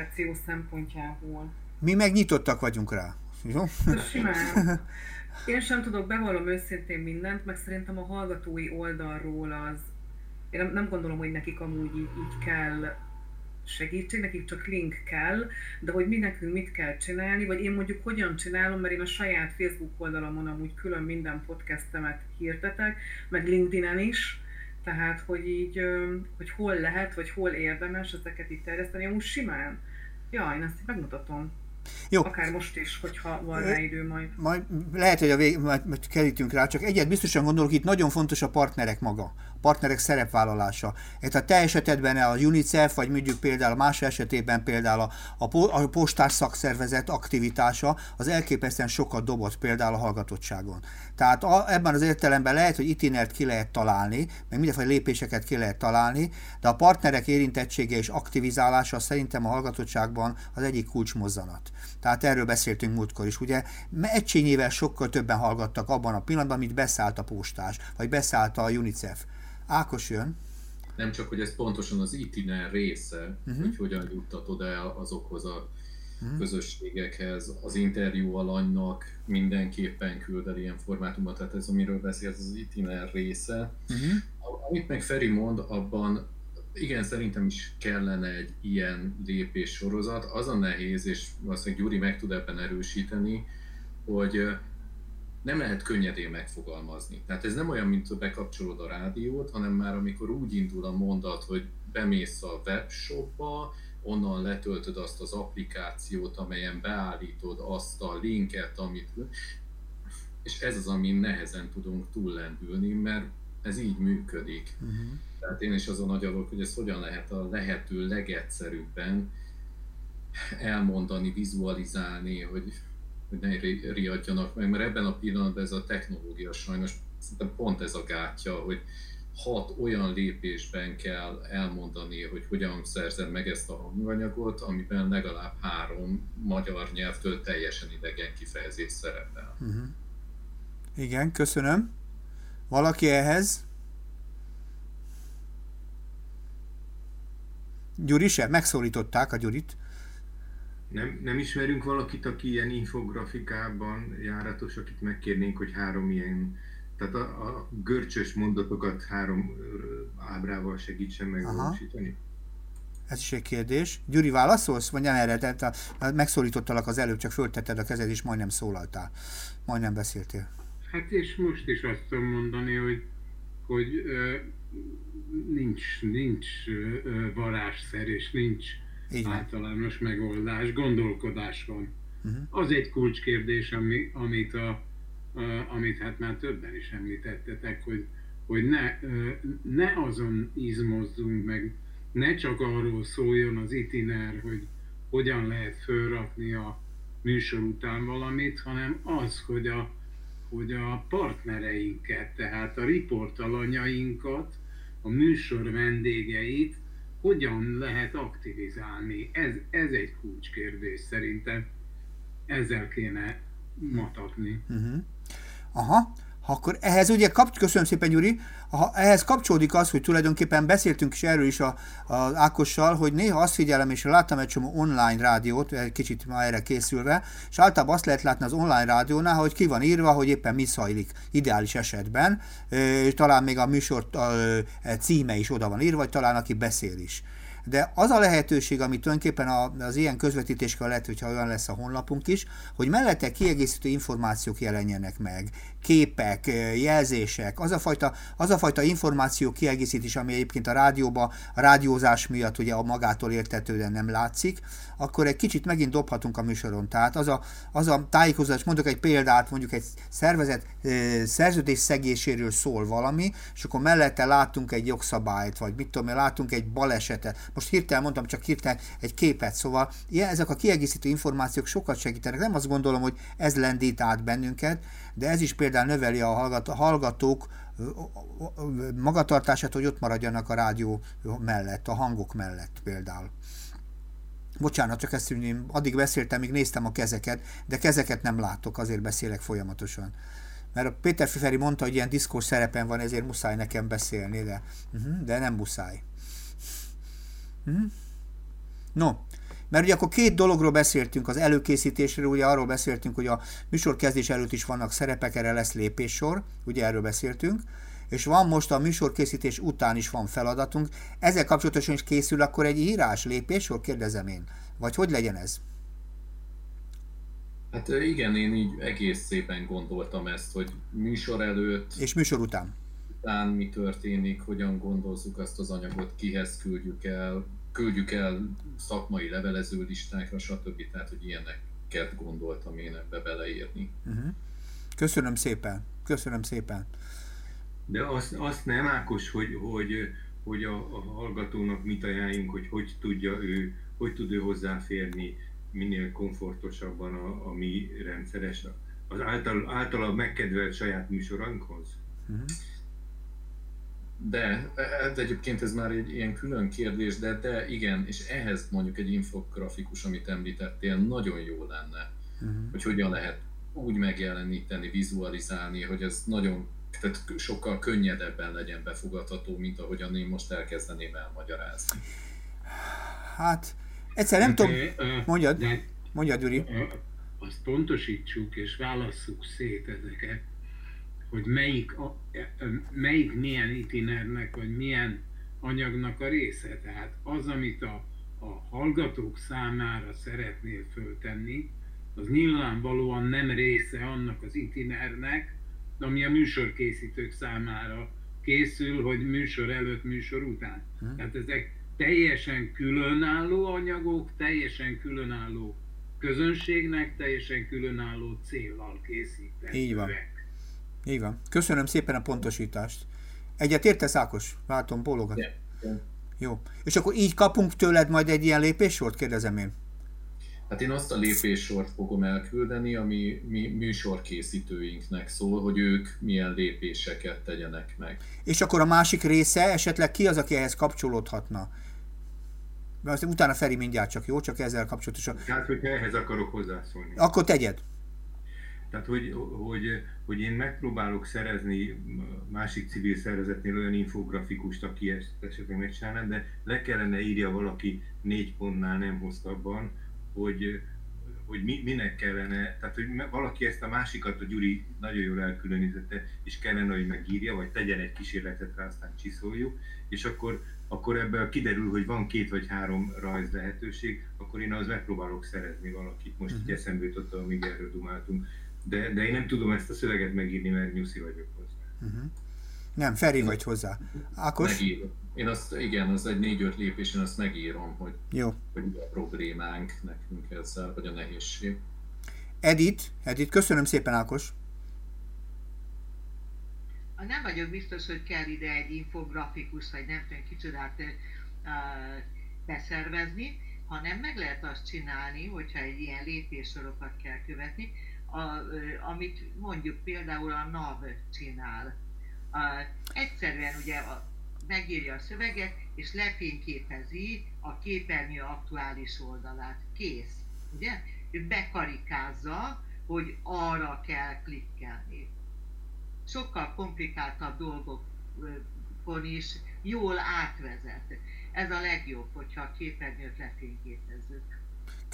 szempontjából. Mi megnyitottak vagyunk rá. Jó? Simán. Én sem tudok, bevallom őszintén mindent, meg szerintem a hallgatói oldalról az, én nem, nem gondolom, hogy nekik amúgy így, így kell segítség, nekik csak link kell, de hogy mi nekünk mit kell csinálni, vagy én mondjuk hogyan csinálom, mert én a saját Facebook oldalamon amúgy külön minden podcastemet hirtetek, meg LinkedIn-en is, tehát hogy így, hogy hol lehet, vagy hol érdemes ezeket itt terjeszteni, amúgy simán. Ja, én ezt megmutatom. Jó. Akár most is, hogyha van rá idő majd. majd lehet, hogy a vég, majd kerítünk rá, csak egyet biztosan gondolok, itt nagyon fontos a partnerek maga partnerek szerepvállalása. Ez a te esetedben a UNICEF, vagy mondjuk például más esetében például a, a, a postás szakszervezet aktivitása az elképesztően sokat dobott például a hallgatottságon. Tehát a, ebben az értelemben lehet, hogy itinert ki lehet találni, meg mindenféle lépéseket ki lehet találni, de a partnerek érintettsége és aktivizálása szerintem a hallgatottságban az egyik kulcsmozzanat. Tehát erről beszéltünk múltkor is. Ugye egységnyével sokkal többen hallgattak abban a pillanatban, amit beszállt a postás, vagy beszállt a UNICEF. Ákos jön. Nem csak, hogy ez pontosan az itiner része, uh-huh. hogy hogyan juttatod el azokhoz a uh-huh. közösségekhez, az interjú alanynak mindenképpen küld el ilyen formátumot, tehát ez, amiről beszélsz, az itiner része. Uh-huh. Amit meg Feri mond, abban igen, szerintem is kellene egy ilyen lépés sorozat. Az a nehéz, és valószínűleg Gyuri meg tud ebben erősíteni, hogy nem lehet könnyedén megfogalmazni. Tehát ez nem olyan, mint hogy bekapcsolod a rádiót, hanem már amikor úgy indul a mondat, hogy bemész a webshopba, onnan letöltöd azt az applikációt, amelyen beállítod azt a linket, amit... És ez az, amin nehezen tudunk túllendülni, mert ez így működik. Uh-huh. Tehát én is azon agyalok, hogy ezt hogyan lehet a lehető legegyszerűbben elmondani, vizualizálni, hogy hogy ne riadjanak meg, mert ebben a pillanatban ez a technológia sajnos szerintem pont ez a gátja, hogy hat olyan lépésben kell elmondani, hogy hogyan szerzed meg ezt a hanganyagot, amiben legalább három magyar nyelvtől teljesen idegen kifejezés szerepel. Uh-huh. Igen, köszönöm. Valaki ehhez? Gyuri se? Megszólították a Gyurit. Nem, nem ismerünk valakit, aki ilyen infografikában járatos, akit megkérnénk, hogy három ilyen, tehát a, a görcsös mondatokat három ábrával segítsen megvalósítani? Ez is egy kérdés. Gyuri, válaszolsz? Vagy nem erre? Tehát megszólítottalak az előbb, csak föltetted a kezed, és majdnem szólaltál. Majdnem beszéltél. Hát és most is azt tudom mondani, hogy, hogy ö, nincs, nincs ö, varázsszer, és nincs így általános megoldás, gondolkodás van. Uh-huh. Az egy kulcskérdés, ami, amit, a, a, amit hát már többen is említettetek, hogy, hogy ne, ne azon izmozzunk meg, ne csak arról szóljon az itiner, hogy hogyan lehet fölrakni a, műsor után valamit, hanem az, hogy a, hogy a partnereinket, tehát a riportalanyainkat, a műsor vendégeit hogyan lehet aktivizálni. Ez, ez egy kulcskérdés szerintem. Ezzel kéne matatni. Uh-huh. Aha, akkor ehhez ugye kap, köszönöm szépen Gyuri, ha ehhez kapcsolódik az, hogy tulajdonképpen beszéltünk is erről is a, az Ákossal, hogy néha azt figyelem, és láttam egy csomó online rádiót, egy kicsit már erre készülve, és általában azt lehet látni az online rádiónál, hogy ki van írva, hogy éppen mi zajlik ideális esetben, és talán még a műsor címe is oda van írva, vagy talán aki beszél is de az a lehetőség, ami tulajdonképpen az ilyen közvetítéskor lehet, hogyha olyan lesz a honlapunk is, hogy mellette kiegészítő információk jelenjenek meg, képek, jelzések, az a fajta, az a fajta információ kiegészítés, ami egyébként a rádióba, a rádiózás miatt ugye a magától értetődően nem látszik, akkor egy kicsit megint dobhatunk a műsoron. Tehát az a, az a tájékozás, mondok egy példát, mondjuk egy szervezet szerződés szegéséről szól valami, és akkor mellette látunk egy jogszabályt, vagy mit tudom, látunk egy balesetet. Most hirtelen mondtam, csak hirtelen egy képet, szóval ilyen, ezek a kiegészítő információk sokat segítenek. Nem azt gondolom, hogy ez lendít át bennünket, de ez is például növeli a, hallgat, a hallgatók magatartását, hogy ott maradjanak a rádió mellett, a hangok mellett például. Bocsánat, csak ezt én addig beszéltem, míg néztem a kezeket, de kezeket nem látok, azért beszélek folyamatosan. Mert a Péter Fiferi mondta, hogy ilyen diszkós szerepen van, ezért muszáj nekem beszélni, de, uh-huh, de nem muszáj. Uh-huh. No, mert ugye akkor két dologról beszéltünk, az előkészítésről, ugye arról beszéltünk, hogy a műsor kezdés előtt is vannak szerepek, erre lesz lépéssor, ugye erről beszéltünk, és van most a műsorkészítés után is van feladatunk. Ezzel kapcsolatosan is készül akkor egy írás lépéssor, kérdezem én. Vagy hogy legyen ez? Hát igen, én így egész szépen gondoltam ezt, hogy műsor előtt... És műsor után. Után mi történik, hogyan gondozzuk azt az anyagot, kihez küldjük el, küldjük el szakmai levelező listákra, stb. Tehát, hogy ilyeneket gondoltam én ebbe beleírni. Uh-huh. Köszönöm szépen, köszönöm szépen. De azt, azt nem, Ákos, hogy, hogy, hogy a, a hallgatónak mit ajánljunk, hogy hogy tudja ő, hogy tud ő hozzáférni minél komfortosabban a, a mi rendszeres, az által, általa megkedvelt saját műsorunkhoz? Uh-huh. De, ez egyébként ez már egy ilyen külön kérdés, de, de igen, és ehhez mondjuk egy infografikus, amit említettél, nagyon jó lenne, uh-huh. hogy hogyan lehet úgy megjeleníteni, vizualizálni, hogy ez nagyon tehát sokkal könnyedebben legyen befogadható, mint ahogyan én most elkezdeném elmagyarázni. Hát, egyszer nem tudom, mondjad, mondjad, Gyuri. Azt pontosítsuk és válasszuk szét ezeket, hogy melyik, melyik milyen itinernek, vagy milyen anyagnak a része. Tehát az, amit a, a hallgatók számára szeretnél föltenni, az nyilvánvalóan nem része annak az itinernek, ami a műsorkészítők számára készül, hogy műsor előtt, műsor után. Hmm. Tehát ezek teljesen különálló anyagok, teljesen különálló közönségnek, teljesen különálló célval készítettek. Így van. Így van. Köszönöm szépen a pontosítást. Egyet értesz, Ákos? Látom, bólogat. Yeah. Yeah. Jó. És akkor így kapunk tőled majd egy ilyen lépéssort, kérdezem én. Hát én azt a lépéssort fogom elküldeni, ami mi műsorkészítőinknek szól, hogy ők milyen lépéseket tegyenek meg. És akkor a másik része, esetleg ki az, aki ehhez kapcsolódhatna? Mert utána Feri mindjárt csak, jó? Csak ezzel kapcsolatosan. Tehát, hogyha ehhez akarok hozzászólni. Akkor tegyed. Tehát, hogy, hogy, hogy én megpróbálok szerezni másik civil szervezetnél olyan infografikust, aki ezt esetleg megcsinálná, de le kellene írja valaki négy pontnál nem hosszabban, hogy, hogy mi, minek kellene, tehát hogy valaki ezt a másikat, a Gyuri nagyon jól elkülönítette, és kellene, hogy megírja, vagy tegyen egy kísérletet rá, aztán csiszoljuk, és akkor, akkor ebből kiderül, hogy van két vagy három rajz lehetőség, akkor én az megpróbálok szerezni valakit. Most uh-huh. így eszembe jutott, amíg erről dumáltunk. De, de én nem tudom ezt a szöveget megírni, mert nyuszi vagyok hozzá. Uh-huh. Nem, Feri vagy hozzá. Ákos? Megírom. Én azt, igen, az egy négy-öt lépésen azt megírom, hogy, Jó. hogy a problémánk nekünk ezzel, vagy a nehézség. Edith, Edith, köszönöm szépen Ákos. Nem vagyok biztos, hogy kell ide egy infografikus, vagy nem tudom, kicsodát beszervezni, hanem meg lehet azt csinálni, hogyha egy ilyen lépéssorokat kell követni, a, amit mondjuk például a NAV csinál. A, egyszerűen ugye a, megírja a szöveget, és lefényképezi a képernyő aktuális oldalát. Kész. Ugye? Ő bekarikázza, hogy arra kell klikkelni. Sokkal komplikáltabb dolgokon is jól átvezet. Ez a legjobb, hogyha a képernyőt lefényképezzük.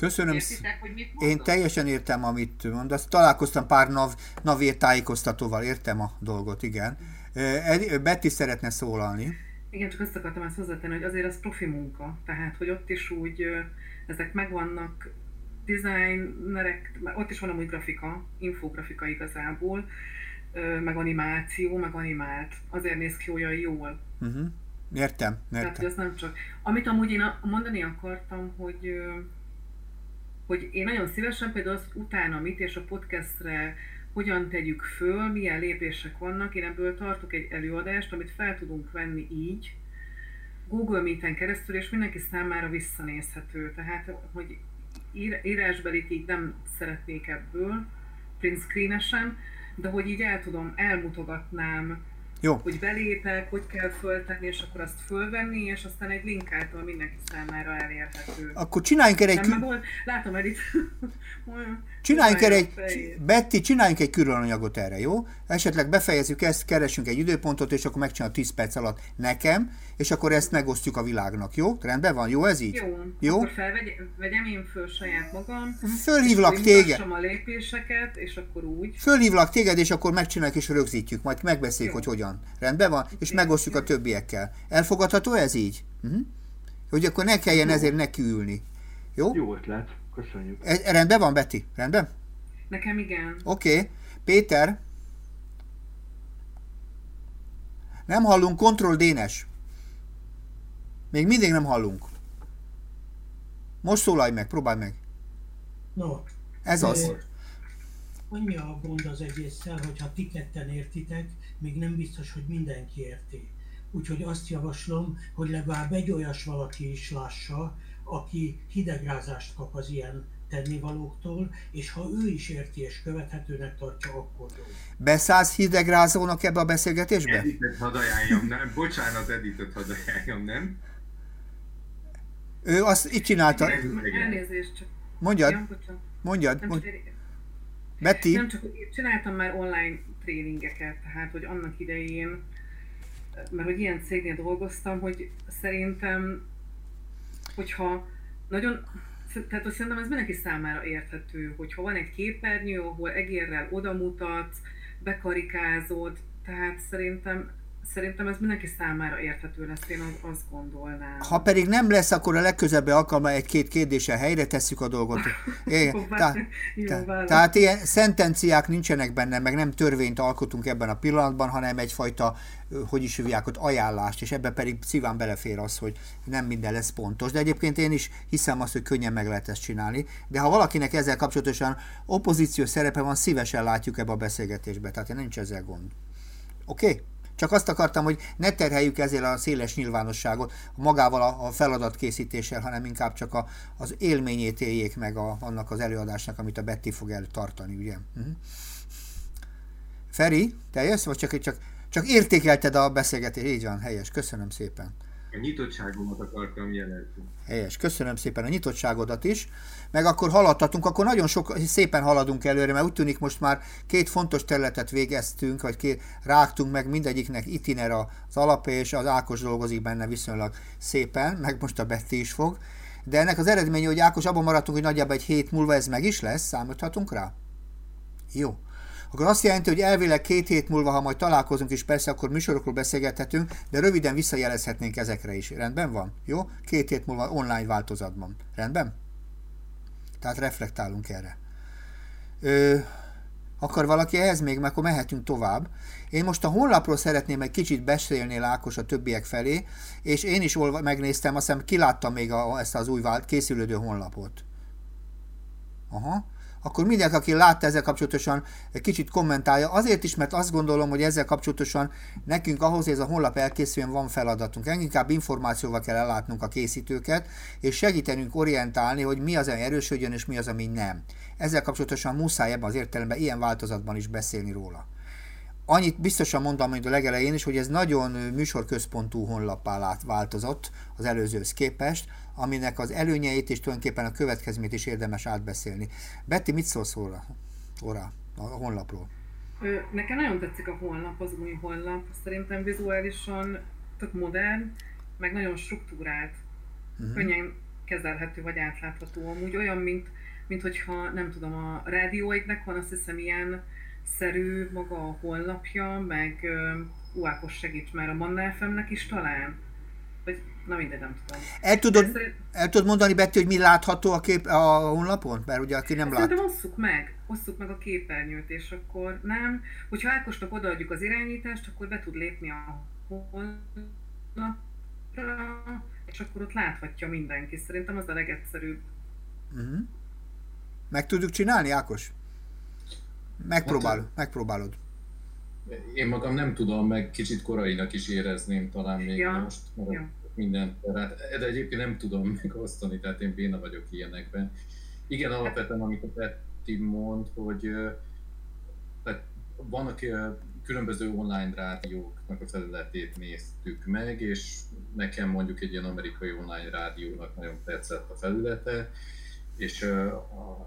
Köszönöm. Értitek, hogy mit Én teljesen értem, amit mondasz. Találkoztam pár nav, navér tájékoztatóval, értem a dolgot, igen. Betty szeretne szólalni. Igen, csak azt akartam ezt hozzátenni, hogy azért az profi munka. Tehát, hogy ott is úgy, ezek megvannak, designerek, ott is van amúgy grafika, infografika igazából, meg animáció, meg animált. Azért néz ki olyan jól. Uh-huh. Értem, értem. Tehát, hogy az nem csak... Amit amúgy én mondani akartam, hogy hogy én nagyon szívesen például azt utána mit és a podcastre hogyan tegyük föl, milyen lépések vannak. Én ebből tartok egy előadást, amit fel tudunk venni így, Google Meet-en keresztül, és mindenki számára visszanézhető. Tehát, hogy ír, írásbelit így nem szeretnék ebből, print screenesen, de hogy így el tudom, elmutogatnám jó. Hogy belépek, hogy kell föltenni, és akkor azt fölvenni, és aztán egy link által mindenki számára elérhető. Akkor csináljunk erre egy... Nem, kül... látom Edith. csináljunk erre egy... Betty, csináljunk egy külön anyagot erre, jó? Esetleg befejezzük ezt, keresünk egy időpontot, és akkor megcsináljuk 10 perc alatt nekem, és akkor ezt megosztjuk a világnak, jó? Rendben van? Jó ez így? Jó. jó? Akkor felvegyem én föl saját magam. Fölhívlak téged. a lépéseket, és akkor úgy. Fölhívlak téged, és akkor megcsináljuk és rögzítjük, majd megbeszéljük, hogy hogyan. Rendben van? És megosztjuk a többiekkel. Elfogadható ez így? Uh-huh. Hogy akkor ne kelljen jó. ezért nekiülni. Jó? Jó ötlet. Köszönjük. E, rendben van, Betty? Rendben? Nekem igen. Oké. Okay. Péter? Nem hallunk, kontroll Dénes. Még mindig nem hallunk. Most szólalj meg, próbálj meg. No. Ez az. Annyi a gond az egésszel, hogyha ti ketten értitek, még nem biztos, hogy mindenki érti. Úgyhogy azt javaslom, hogy legalább egy olyas valaki is lássa, aki hidegrázást kap az ilyen tennivalóktól, és ha ő is érti és követhetőnek tartja, akkor jó. Beszállsz hidegrázónak ebbe a beszélgetésbe? Editet hadd ajánljam, nem? Bocsánat, Editet hadd ajánljam, nem? Ő azt itt csinálta. Elnézést csak. Mondjad. Mondjad. Nem Betty. Nem csak, csináltam már online tréningeket, tehát hogy annak idején, mert hogy ilyen cégnél dolgoztam, hogy szerintem, hogyha nagyon, tehát hogy szerintem ez mindenki számára érthető, hogyha van egy képernyő, ahol egérrel odamutat, bekarikázod, tehát szerintem Szerintem ez mindenki számára érthető lesz, én az, azt gondolnám. Ha pedig nem lesz, akkor a legközelebbi alkalommal egy-két kérdéssel helyre tesszük a dolgot. É, tá, tá, tehát ilyen szentenciák nincsenek benne, meg nem törvényt alkotunk ebben a pillanatban, hanem egyfajta, hogy is hívják, ott ajánlást, és ebbe pedig szíván belefér az, hogy nem minden lesz pontos. De egyébként én is hiszem azt, hogy könnyen meg lehet ezt csinálni. De ha valakinek ezzel kapcsolatosan opozíciós szerepe van, szívesen látjuk ebbe a beszélgetésbe. Tehát nincs ezzel gond. Oké? Okay? Csak azt akartam, hogy ne terheljük ezzel a széles nyilvánosságot magával a, a feladatkészítéssel, hanem inkább csak a, az élményét éljék meg a, annak az előadásnak, amit a Betty fog eltartani, ugye? Uh-huh. Feri, te jössz, vagy csak, csak, csak értékelted a beszélgetést? Így van, helyes, köszönöm szépen. A nyitottságomat akartam jelezni. Helyes, köszönöm szépen a nyitottságodat is. Meg akkor haladhatunk, akkor nagyon sok, szépen haladunk előre, mert úgy tűnik most már két fontos területet végeztünk, vagy két, rágtunk meg mindegyiknek itiner az alapja, és az Ákos dolgozik benne viszonylag szépen, meg most a Betty is fog. De ennek az eredménye, hogy Ákos abban maradtunk, hogy nagyjából egy hét múlva ez meg is lesz, számíthatunk rá? Jó akkor azt jelenti, hogy elvileg két hét múlva, ha majd találkozunk, és persze akkor műsorokról beszélgethetünk, de röviden visszajelezhetnénk ezekre is. Rendben van? Jó? Két hét múlva online változatban. Rendben? Tehát reflektálunk erre. Ö, akar valaki ehhez még, mert akkor mehetünk tovább. Én most a honlapról szeretném egy kicsit beszélni Lákos a többiek felé, és én is olva, megnéztem, azt hiszem kiláttam még a, ezt az új vált, készülődő honlapot. Aha. Akkor mindenki, aki látta ezzel kapcsolatosan, egy kicsit kommentálja. Azért is, mert azt gondolom, hogy ezzel kapcsolatosan nekünk ahhoz, hogy ez a honlap elkészüljön, van feladatunk. Inkább információval kell ellátnunk a készítőket, és segítenünk orientálni, hogy mi az, ami erősödjön, és mi az, ami nem. Ezzel kapcsolatosan muszáj ebben az értelemben ilyen változatban is beszélni róla. Annyit biztosan mondom, mint a legelején is, hogy ez nagyon műsorközpontú honlappá változott az előzőhöz képest, aminek az előnyeit és tulajdonképpen a következményt is érdemes átbeszélni. Betty, mit szólsz róla, róla a honlapról? Nekem nagyon tetszik a honlap, az új honlap. Szerintem vizuálisan tök modern, meg nagyon struktúrált. Uh-huh. Könnyen kezelhető vagy átlátható. Amúgy olyan, mint, mint hogyha nem tudom, a rádióiknek van azt hiszem ilyen szerű maga a honlapja, meg uh, Ákos segíts már a Manna FM-nek is talán. Vagy, na mindegy, nem tudom. El tudod, szerint... el tudod mondani, Betty, hogy mi látható a, kép, a honlapon? Mert ugye aki nem lát. Szerintem osszuk meg, osszuk meg a képernyőt, és akkor nem. Hogyha Ákosnak odaadjuk az irányítást, akkor be tud lépni a honlapra, és akkor ott láthatja mindenki. Szerintem az a legegyszerűbb. Uh-huh. Meg tudjuk csinálni, Ákos? Megpróbálod, hát, megpróbálod. Én magam nem tudom, meg kicsit korainak is érezném talán még ja. most. Ja. Minden, hát, de egyébként nem tudom megosztani, tehát én béna vagyok ilyenekben. Igen, alapvetően, amit a Petty mond, hogy tehát vannak különböző online rádióknak a felületét néztük meg, és nekem mondjuk egy ilyen amerikai online rádiónak nagyon tetszett a felülete, és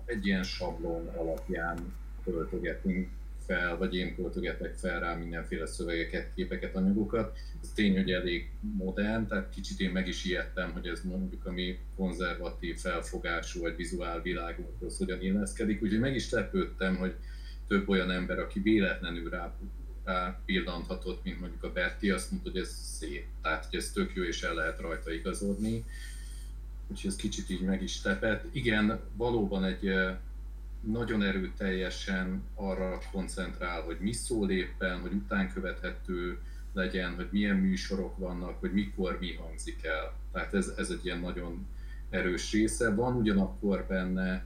egy ilyen sablon alapján töltögetünk fel, vagy én töltögetek fel rá mindenféle szövegeket, képeket, anyagokat. Ez tény, hogy elég modern, tehát kicsit én meg is ijedtem, hogy ez mondjuk a mi konzervatív felfogású vagy vizuál világunkhoz hogyan illeszkedik, úgyhogy meg is lepődtem, hogy több olyan ember, aki véletlenül rá, rá pillanthatott, mint mondjuk a Berti, azt mondta, hogy ez szép, tehát hogy ez tök jó, és el lehet rajta igazodni. Úgyhogy ez kicsit így meg is tepett. Igen, valóban egy nagyon erőteljesen arra koncentrál, hogy mi szól éppen, hogy utánkövethető legyen, hogy milyen műsorok vannak, hogy mikor mi hangzik el. Tehát ez, ez egy ilyen nagyon erős része. Van ugyanakkor benne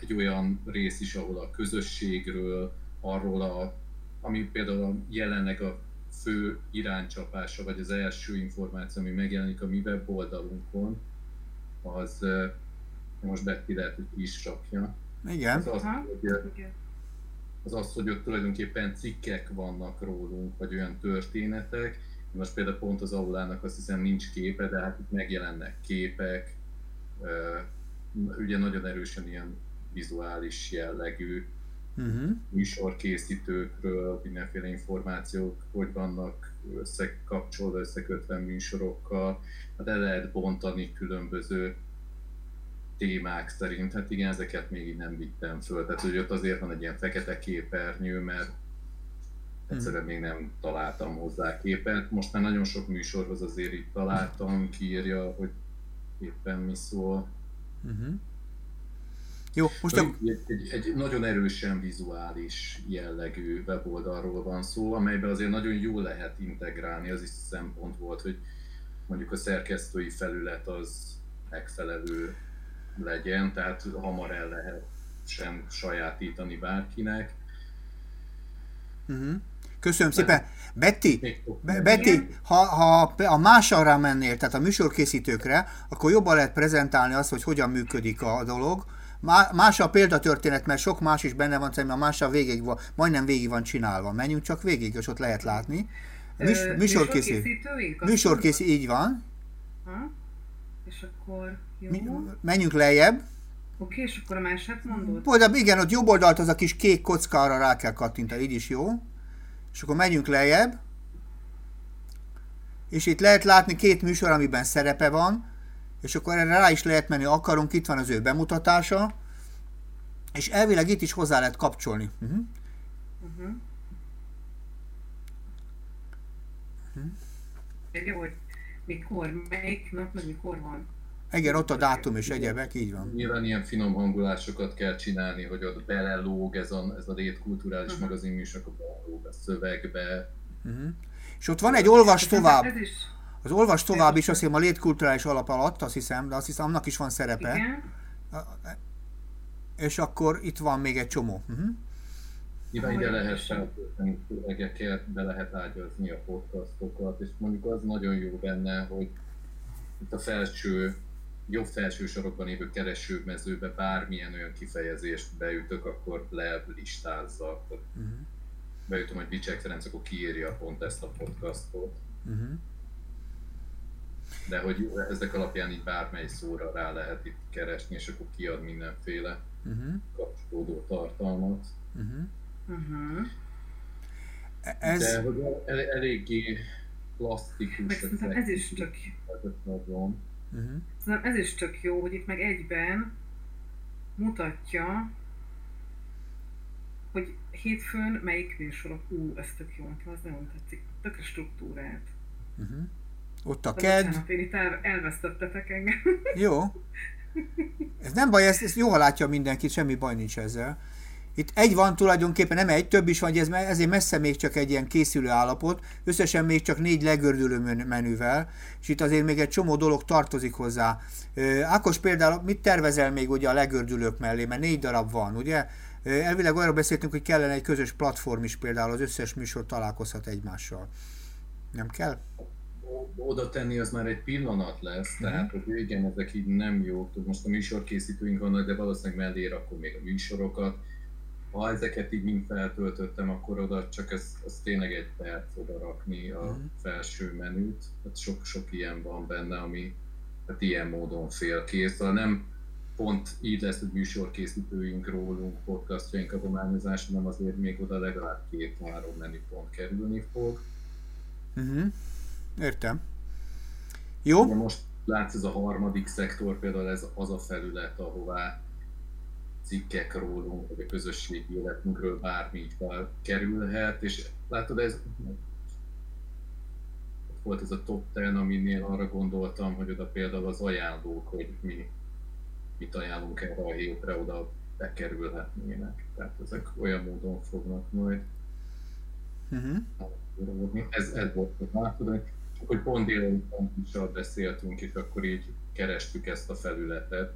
egy olyan rész is, ahol a közösségről, arról, a, ami például jelenleg a fő iránycsapása, vagy az első információ, ami megjelenik a mi weboldalunkon, az most Betty lehet, hogy is rakja, igen. Az az, hogy, az az, hogy ott tulajdonképpen cikkek vannak rólunk, vagy olyan történetek. Most például pont az aulának azt hiszem nincs képe, de hát itt megjelennek képek, ugye nagyon erősen ilyen vizuális jellegű uh-huh. műsorkészítőkről, mindenféle információk, hogy vannak összekapcsolva, összekötve műsorokkal. Hát el lehet bontani különböző témák szerint, hát igen, ezeket még így nem vittem föl. Tehát, hogy ott azért van egy ilyen fekete képernyő, mert egyszerűen még nem találtam hozzá képet. Most már nagyon sok műsorhoz azért itt találtam, kiírja, hogy éppen mi szól. Uh-huh. Jó, most egy, egy, egy nagyon erősen vizuális jellegű weboldalról van szó, amelyben azért nagyon jól lehet integrálni, az is szempont volt, hogy mondjuk a szerkesztői felület az megfelelő legyen, tehát hamar el lehet sem sajátítani bárkinek. Uh-huh. Köszönöm De szépen. Betty, Be- Betty ha, ha a másra mennél, tehát a műsorkészítőkre, akkor jobban lehet prezentálni azt, hogy hogyan működik a dolog. Más a példatörténet, mert sok más is benne van, mert a más a végig van, majdnem végig van csinálva. Menjünk csak végig, és ott lehet látni. Műs, műsorkészítő. Műsorkészítő, így van. Ha? És akkor jó. Menjünk lejjebb. Oké, és akkor a mását mondod? Majd, igen, ott jobb oldalt az a kis kék kocka, arra rá kell kattintani, így is jó. És akkor megyünk lejjebb. És itt lehet látni két műsor, amiben szerepe van, és akkor erre rá is lehet menni, akarunk, itt van az ő bemutatása, és elvileg itt is hozzá lehet kapcsolni. Uh-huh. Uh-huh. Uh-huh. Mikor, melyik nap, meg mikor van? Igen, ott a dátum és egyebek, így van. Nyilván ilyen finom hangulásokat kell csinálni, hogy ott belelóg ez a, ez a létkulturális uh-huh. magazin műsorok, belelóg a szövegbe. Uh-huh. És ott van egy olvas tovább. Az olvas tovább is azt hiszem a létkulturális alap alatt, azt hiszem, de azt hiszem, annak is van szerepe. Igen. És akkor itt van még egy csomó. Uh-huh. Nyilván ide lehet feltölteni szövegeket, be lehet ágyazni a podcastokat, és mondjuk az nagyon jó benne, hogy itt a felső, jobb felső sorokban lévő keresőmezőbe bármilyen olyan kifejezést beütök, akkor lelistázza. Uh-huh. Beütöm, hogy Bicsek Ferenc, akkor kiírja pont ezt a podcastot. Uh-huh. De hogy ezek alapján így bármely szóra rá lehet itt keresni, és akkor kiad mindenféle uh-huh. kapcsolódó tartalmat. Uh-huh. Uh-huh. Ez... De hogy el, eléggé plastikus. Meg ez is csak... Nagyon. Uh-huh. ez is csak jó, hogy itt meg egyben mutatja, hogy hétfőn melyik műsorok, ú, ez tök jó, nekem az nagyon tetszik, tökre struktúrát. Uh-huh. Ott a KED. Bocsánat, én itt el, elvesztettetek engem. Jó. Ez nem baj, ezt, ezt jól látja mindenki, semmi baj nincs ezzel. Itt egy van tulajdonképpen, nem egy, több is van, ez, ezért messze még csak egy ilyen készülő állapot, összesen még csak négy legördülő menüvel, és itt azért még egy csomó dolog tartozik hozzá. Ákos például, mit tervezel még ugye a legördülők mellé, mert négy darab van, ugye? Elvileg arról beszéltünk, hogy kellene egy közös platform is például, az összes műsor találkozhat egymással. Nem kell? oda tenni az már egy pillanat lesz, uh-huh. tehát hogy igen, ezek így nem jók, most a műsorkészítőink vannak, de valószínűleg mellé akkor még a műsorokat. Ha ezeket így mind feltöltöttem, akkor oda csak ez, az tényleg egy perc oda rakni a uh-huh. felső menüt. Hát sok, sok ilyen van benne, ami hát ilyen módon félkész. Szóval nem pont így lesz, hogy műsorkészítőink rólunk, podcastjaink adományozás, hanem azért még oda legalább két-három menüpont kerülni fog. Uh-huh. Értem. Jó. De most látsz, ez a harmadik szektor, például ez az a felület, ahová cikkek rólunk, vagy a közösségi életünkről bármi így kerülhet, és látod, ez volt ez a top 10, aminél arra gondoltam, hogy oda például az ajánlók, hogy mi mit ajánlunk erre a hétre, oda bekerülhetnének. Tehát ezek olyan módon fognak majd uh-huh. Ez, ez volt, látod, hogy hogy pont délután is beszéltünk, és akkor így kerestük ezt a felületet.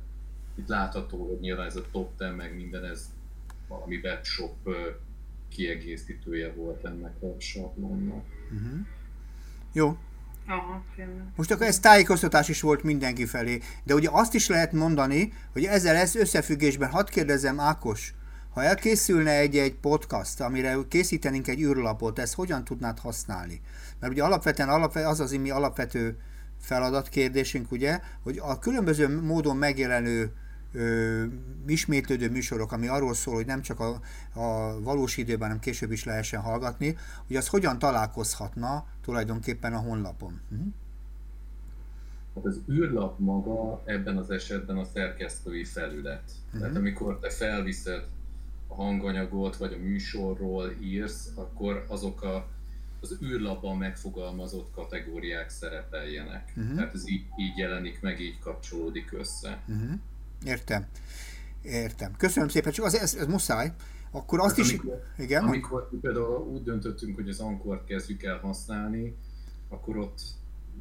Itt látható, hogy nyilván ez a top 10, meg minden, ez valami webshop kiegészítője volt ennek a sablonnak. Uh-huh. Jó. Aha, Most akkor ez tájékoztatás is volt mindenki felé. De ugye azt is lehet mondani, hogy ezzel ez összefüggésben, hadd kérdezem Ákos, ha elkészülne egy-egy podcast, amire készítenénk egy űrlapot, ezt hogyan tudnád használni? Mert ugye alapvetően alapvetően az az mi alapvető feladatkérdésünk, ugye, hogy a különböző módon megjelenő ö, ismétlődő műsorok, ami arról szól, hogy nem csak a, a valós időben, hanem később is lehessen hallgatni, hogy az hogyan találkozhatna tulajdonképpen a honlapon. Hm? Az űrlap maga ebben az esetben a szerkesztői felület. Uh-huh. Tehát amikor te felviszed a hanganyagot, vagy a műsorról írsz, akkor azok a az űrlapban megfogalmazott kategóriák szerepeljenek. Uh-huh. Tehát ez így, így jelenik meg, így kapcsolódik össze. Uh-huh. Értem. Értem. Köszönöm szépen, csak az, ez, ez muszáj. Akkor azt is... Amikor, igen? Amikor például úgy döntöttünk, hogy az ankort kezdjük el használni, akkor ott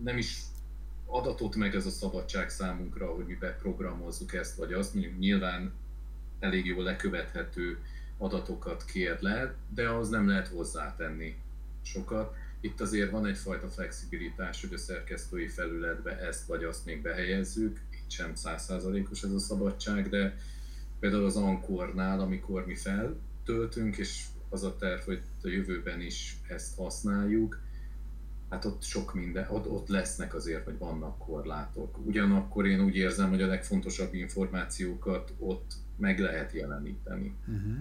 nem is adatot meg ez a szabadság számunkra, hogy mi beprogramozzuk ezt vagy azt, mondjuk nyilván elég jól lekövethető adatokat kér le, de az nem lehet hozzátenni sokat. Itt azért van egyfajta flexibilitás, hogy a szerkesztői felületbe ezt vagy azt még behelyezzük, sem százszázalékos ez a szabadság, de például az Ankornál, amikor mi feltöltünk, és az a terv, hogy a jövőben is ezt használjuk, hát ott sok minden, ott, ott lesznek azért, vagy vannak korlátok. Ugyanakkor én úgy érzem, hogy a legfontosabb információkat ott meg lehet jeleníteni. Uh-huh.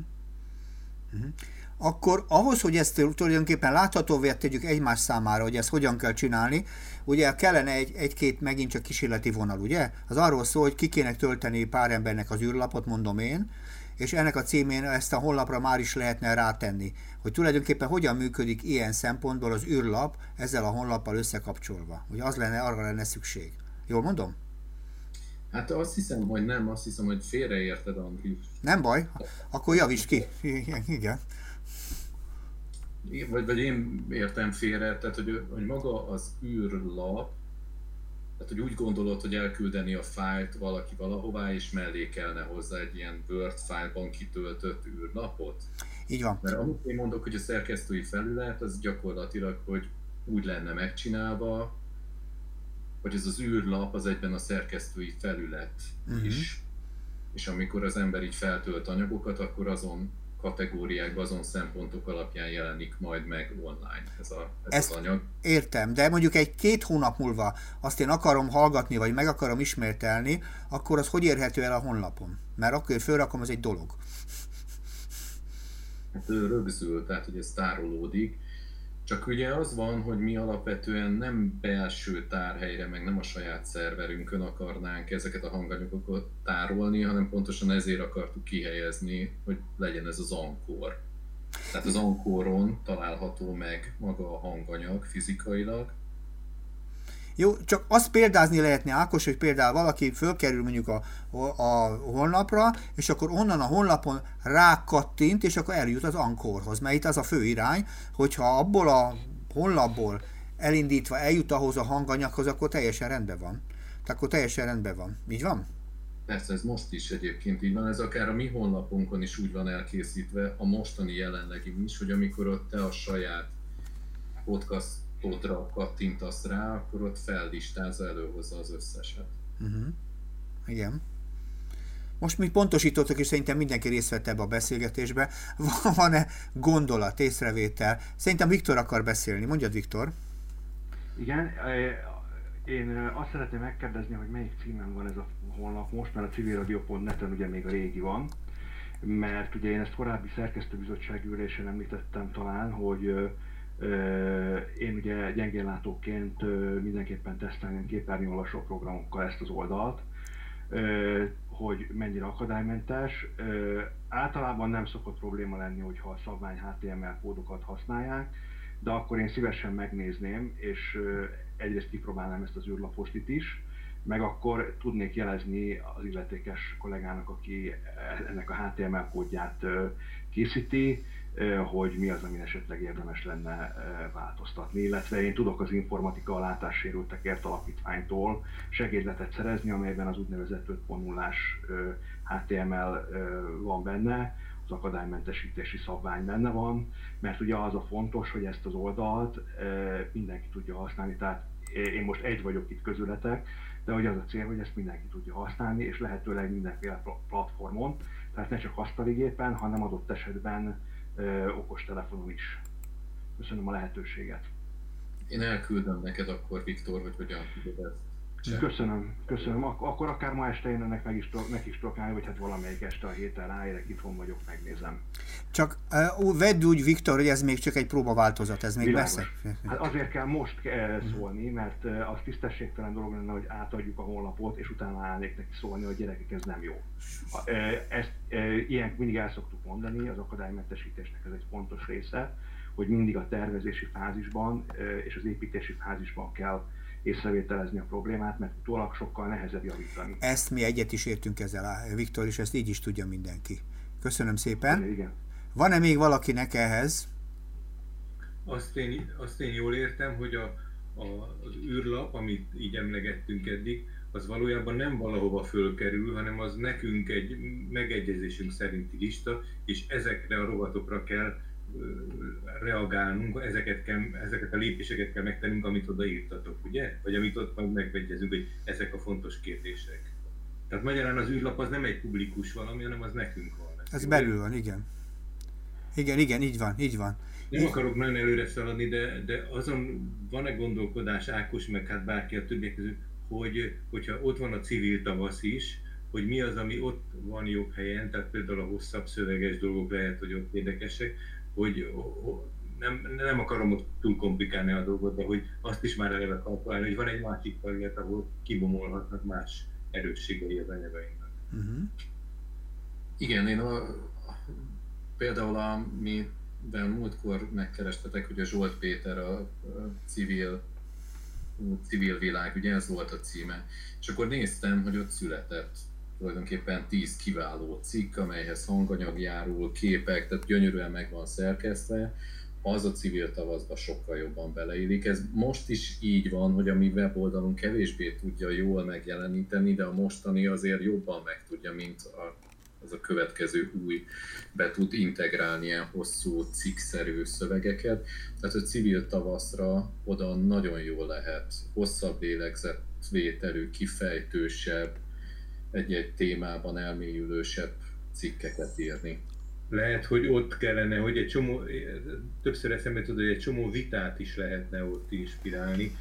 Uh-huh akkor ahhoz, hogy ezt tulajdonképpen láthatóvá tegyük egymás számára, hogy ezt hogyan kell csinálni, ugye kellene egy, egy-két megint csak kísérleti vonal, ugye? Az arról szól, hogy ki kéne tölteni pár embernek az űrlapot, mondom én, és ennek a címén ezt a honlapra már is lehetne rátenni, hogy tulajdonképpen hogyan működik ilyen szempontból az űrlap ezzel a honlappal összekapcsolva. Hogy az lenne, arra lenne szükség. Jól mondom? Hát azt hiszem, hogy nem, azt hiszem, hogy félreérted, Andris. Nem baj, akkor javíts ki. Igen vagy, vagy én értem félre, tehát hogy, hogy maga az űrlap, Tehát, hogy úgy gondolod, hogy elküldeni a fájlt valaki valahová, és mellékelne hozzá egy ilyen Word fájlban kitöltött űrlapot? Így van. Mert amit én mondok, hogy a szerkesztői felület, az gyakorlatilag, hogy úgy lenne megcsinálva, hogy ez az űrlap az egyben a szerkesztői felület uh-huh. is. És amikor az ember így feltölt anyagokat, akkor azon kategóriákban, azon szempontok alapján jelenik majd meg online ez, a, ez Ezt az anyag. Értem, de mondjuk egy két hónap múlva azt én akarom hallgatni, vagy meg akarom ismételni, akkor az hogy érhető el a honlapon? Mert akkor fölrakom, az egy dolog. Hát rögzül, tehát hogy ez tárolódik, csak ugye az van, hogy mi alapvetően nem belső tárhelyre, meg nem a saját szerverünkön akarnánk ezeket a hanganyagokat tárolni, hanem pontosan ezért akartuk kihelyezni, hogy legyen ez az ankor. Tehát az ankoron található meg maga a hanganyag fizikailag, jó, csak azt példázni lehetne, Ákos, hogy például valaki fölkerül mondjuk a, a, honlapra, és akkor onnan a honlapon rákattint, és akkor eljut az ankorhoz, mert itt az a fő irány, hogyha abból a honlapból elindítva eljut ahhoz a hanganyaghoz, akkor teljesen rendben van. Tehát akkor teljesen rendben van. Így van? Persze, ez most is egyébként így van, ez akár a mi honlapunkon is úgy van elkészítve, a mostani jelenlegi is, hogy amikor ott te a saját podcast kódra kattintasz rá, akkor ott fellistázza, előhozza az összeset. Uh-huh. Igen. Most mi pontosítottak, és szerintem mindenki részt vett ebbe a beszélgetésbe. Van-e gondolat, észrevétel? Szerintem Viktor akar beszélni. Mondjad, Viktor. Igen, én azt szeretném megkérdezni, hogy melyik címen van ez a honlap most, mert a civilradio.net-en ugye még a régi van, mert ugye én ezt korábbi szerkesztőbizottsági ülésen említettem talán, hogy én ugye gyengéllátóként mindenképpen tesztelném képernyőolvasó programokkal ezt az oldalt, hogy mennyire akadálymentes. Általában nem szokott probléma lenni, hogyha a szabvány HTML kódokat használják, de akkor én szívesen megnézném, és egyrészt kipróbálnám ezt az űrlapost itt is, meg akkor tudnék jelezni az illetékes kollégának, aki ennek a HTML kódját készíti, hogy mi az, amin esetleg érdemes lenne változtatni, illetve én tudok az informatika látássérültekért alapítványtól segédletet szerezni, amelyben az úgynevezett 5.0-ás HTML van benne, az akadálymentesítési szabvány benne van, mert ugye az a fontos, hogy ezt az oldalt mindenki tudja használni, tehát én most egy vagyok itt közületek, de hogy az a cél, hogy ezt mindenki tudja használni, és lehetőleg mindenféle platformon, tehát ne csak asztali gépen, hanem adott esetben okostelefonon is. Köszönöm a lehetőséget. Én elküldöm neked akkor, Viktor, hogy hogyan tudod ezt csinálni. Köszönöm, köszönöm. Ak- akkor akár ma este én ennek meg is, meg is tudok állni, vagy hát valamelyik este a héten ráérek, itthon vagyok, megnézem. Csak uh, vedd úgy, Viktor, hogy ez még csak egy próbaváltozat, ez még lesz. Hát azért kell most szólni, mert az tisztességtelen dolog lenne, hogy átadjuk a honlapot, és utána állnék neki szólni, hogy gyerekek, ez nem jó. Ezt ilyen mindig el szoktuk mondani, az akadálymentesítésnek ez egy fontos része, hogy mindig a tervezési fázisban és az építési fázisban kell észrevételezni a problémát, mert utólag sokkal nehezebb javítani. Ezt mi egyet is értünk ezzel, Viktor, és ezt így is tudja mindenki. Köszönöm szépen. Igen. Van-e még valakinek ehhez? Azt én, azt én jól értem, hogy a, a, az űrlap, amit így emlegettünk eddig, az valójában nem valahova fölkerül, hanem az nekünk egy megegyezésünk szerinti lista, és ezekre a rovatokra kell reagálnunk, ezeket, kell, ezeket a lépéseket kell megtennünk, amit odaírtatok, ugye? Vagy amit ott majd megvegyezünk, hogy ezek a fontos kérdések. Tehát magyarán az űrlap az nem egy publikus valami, hanem az nekünk van. Ez jó, belül van, igen. Igen, igen, így van, így van. Nem így... akarok nagyon előre szaladni, de, de azon van-e gondolkodás Ákos, meg hát bárki a többiek közül, hogy, hogyha ott van a civil tavasz is, hogy mi az, ami ott van jobb helyen, tehát például a hosszabb szöveges dolgok lehet, hogy ott érdekesek, hogy nem, nem akarom ott túl komplikálni a dolgot, de hogy azt is már eleve kalkulálni, hogy van egy másik terület, ahol kibomolhatnak más erősségei az anyagainknak. Uh-huh. Igen, én a, például amiben múltkor megkerestetek, hogy a Zsolt Péter a, a civil civil világ, ugye ez volt a címe. És akkor néztem, hogy ott született tulajdonképpen 10 kiváló cikk, amelyhez hanganyag járul, képek, tehát gyönyörűen meg van szerkesztve. az a civil tavaszba sokkal jobban beleillik. Ez most is így van, hogy a mi weboldalunk kevésbé tudja jól megjeleníteni, de a mostani azért jobban meg tudja, mint a, az a következő új be tud integrálni ilyen hosszú cikkszerű szövegeket. Tehát a civil tavaszra oda nagyon jól lehet hosszabb lélegzetvételű, kifejtősebb, egy-egy témában elmélyülősebb cikkeket írni lehet, hogy ott kellene, hogy egy csomó, többször eszembe tudod, hogy egy csomó vitát is lehetne ott inspirálni.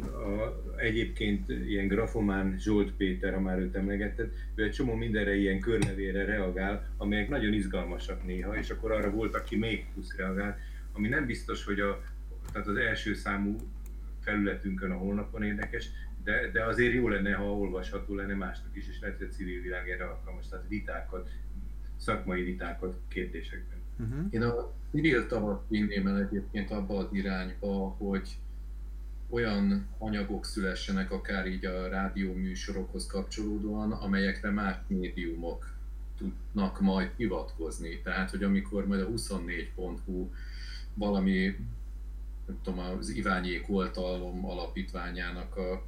A, egyébként ilyen grafomán Zsolt Péter, ha már őt emlegetted, ő egy csomó mindenre ilyen körlevére reagál, amelyek nagyon izgalmasak néha, és akkor arra volt, aki még plusz reagál, ami nem biztos, hogy a, tehát az első számú felületünkön a honlapon érdekes, de, de azért jó lenne, ha olvasható lenne másnak is, és lehet, hogy a civil világ erre alkalmas, tehát vitákat, szakmai vitákat kérdésekben. Uh-huh. Én a civil tavat vinném el egyébként abba az irányba, hogy olyan anyagok szülessenek, akár így a rádió műsorokhoz kapcsolódóan, amelyekre más médiumok tudnak majd hivatkozni. Tehát, hogy amikor majd a 24.hu valami, nem tudom, az Iványék oltalom alapítványának a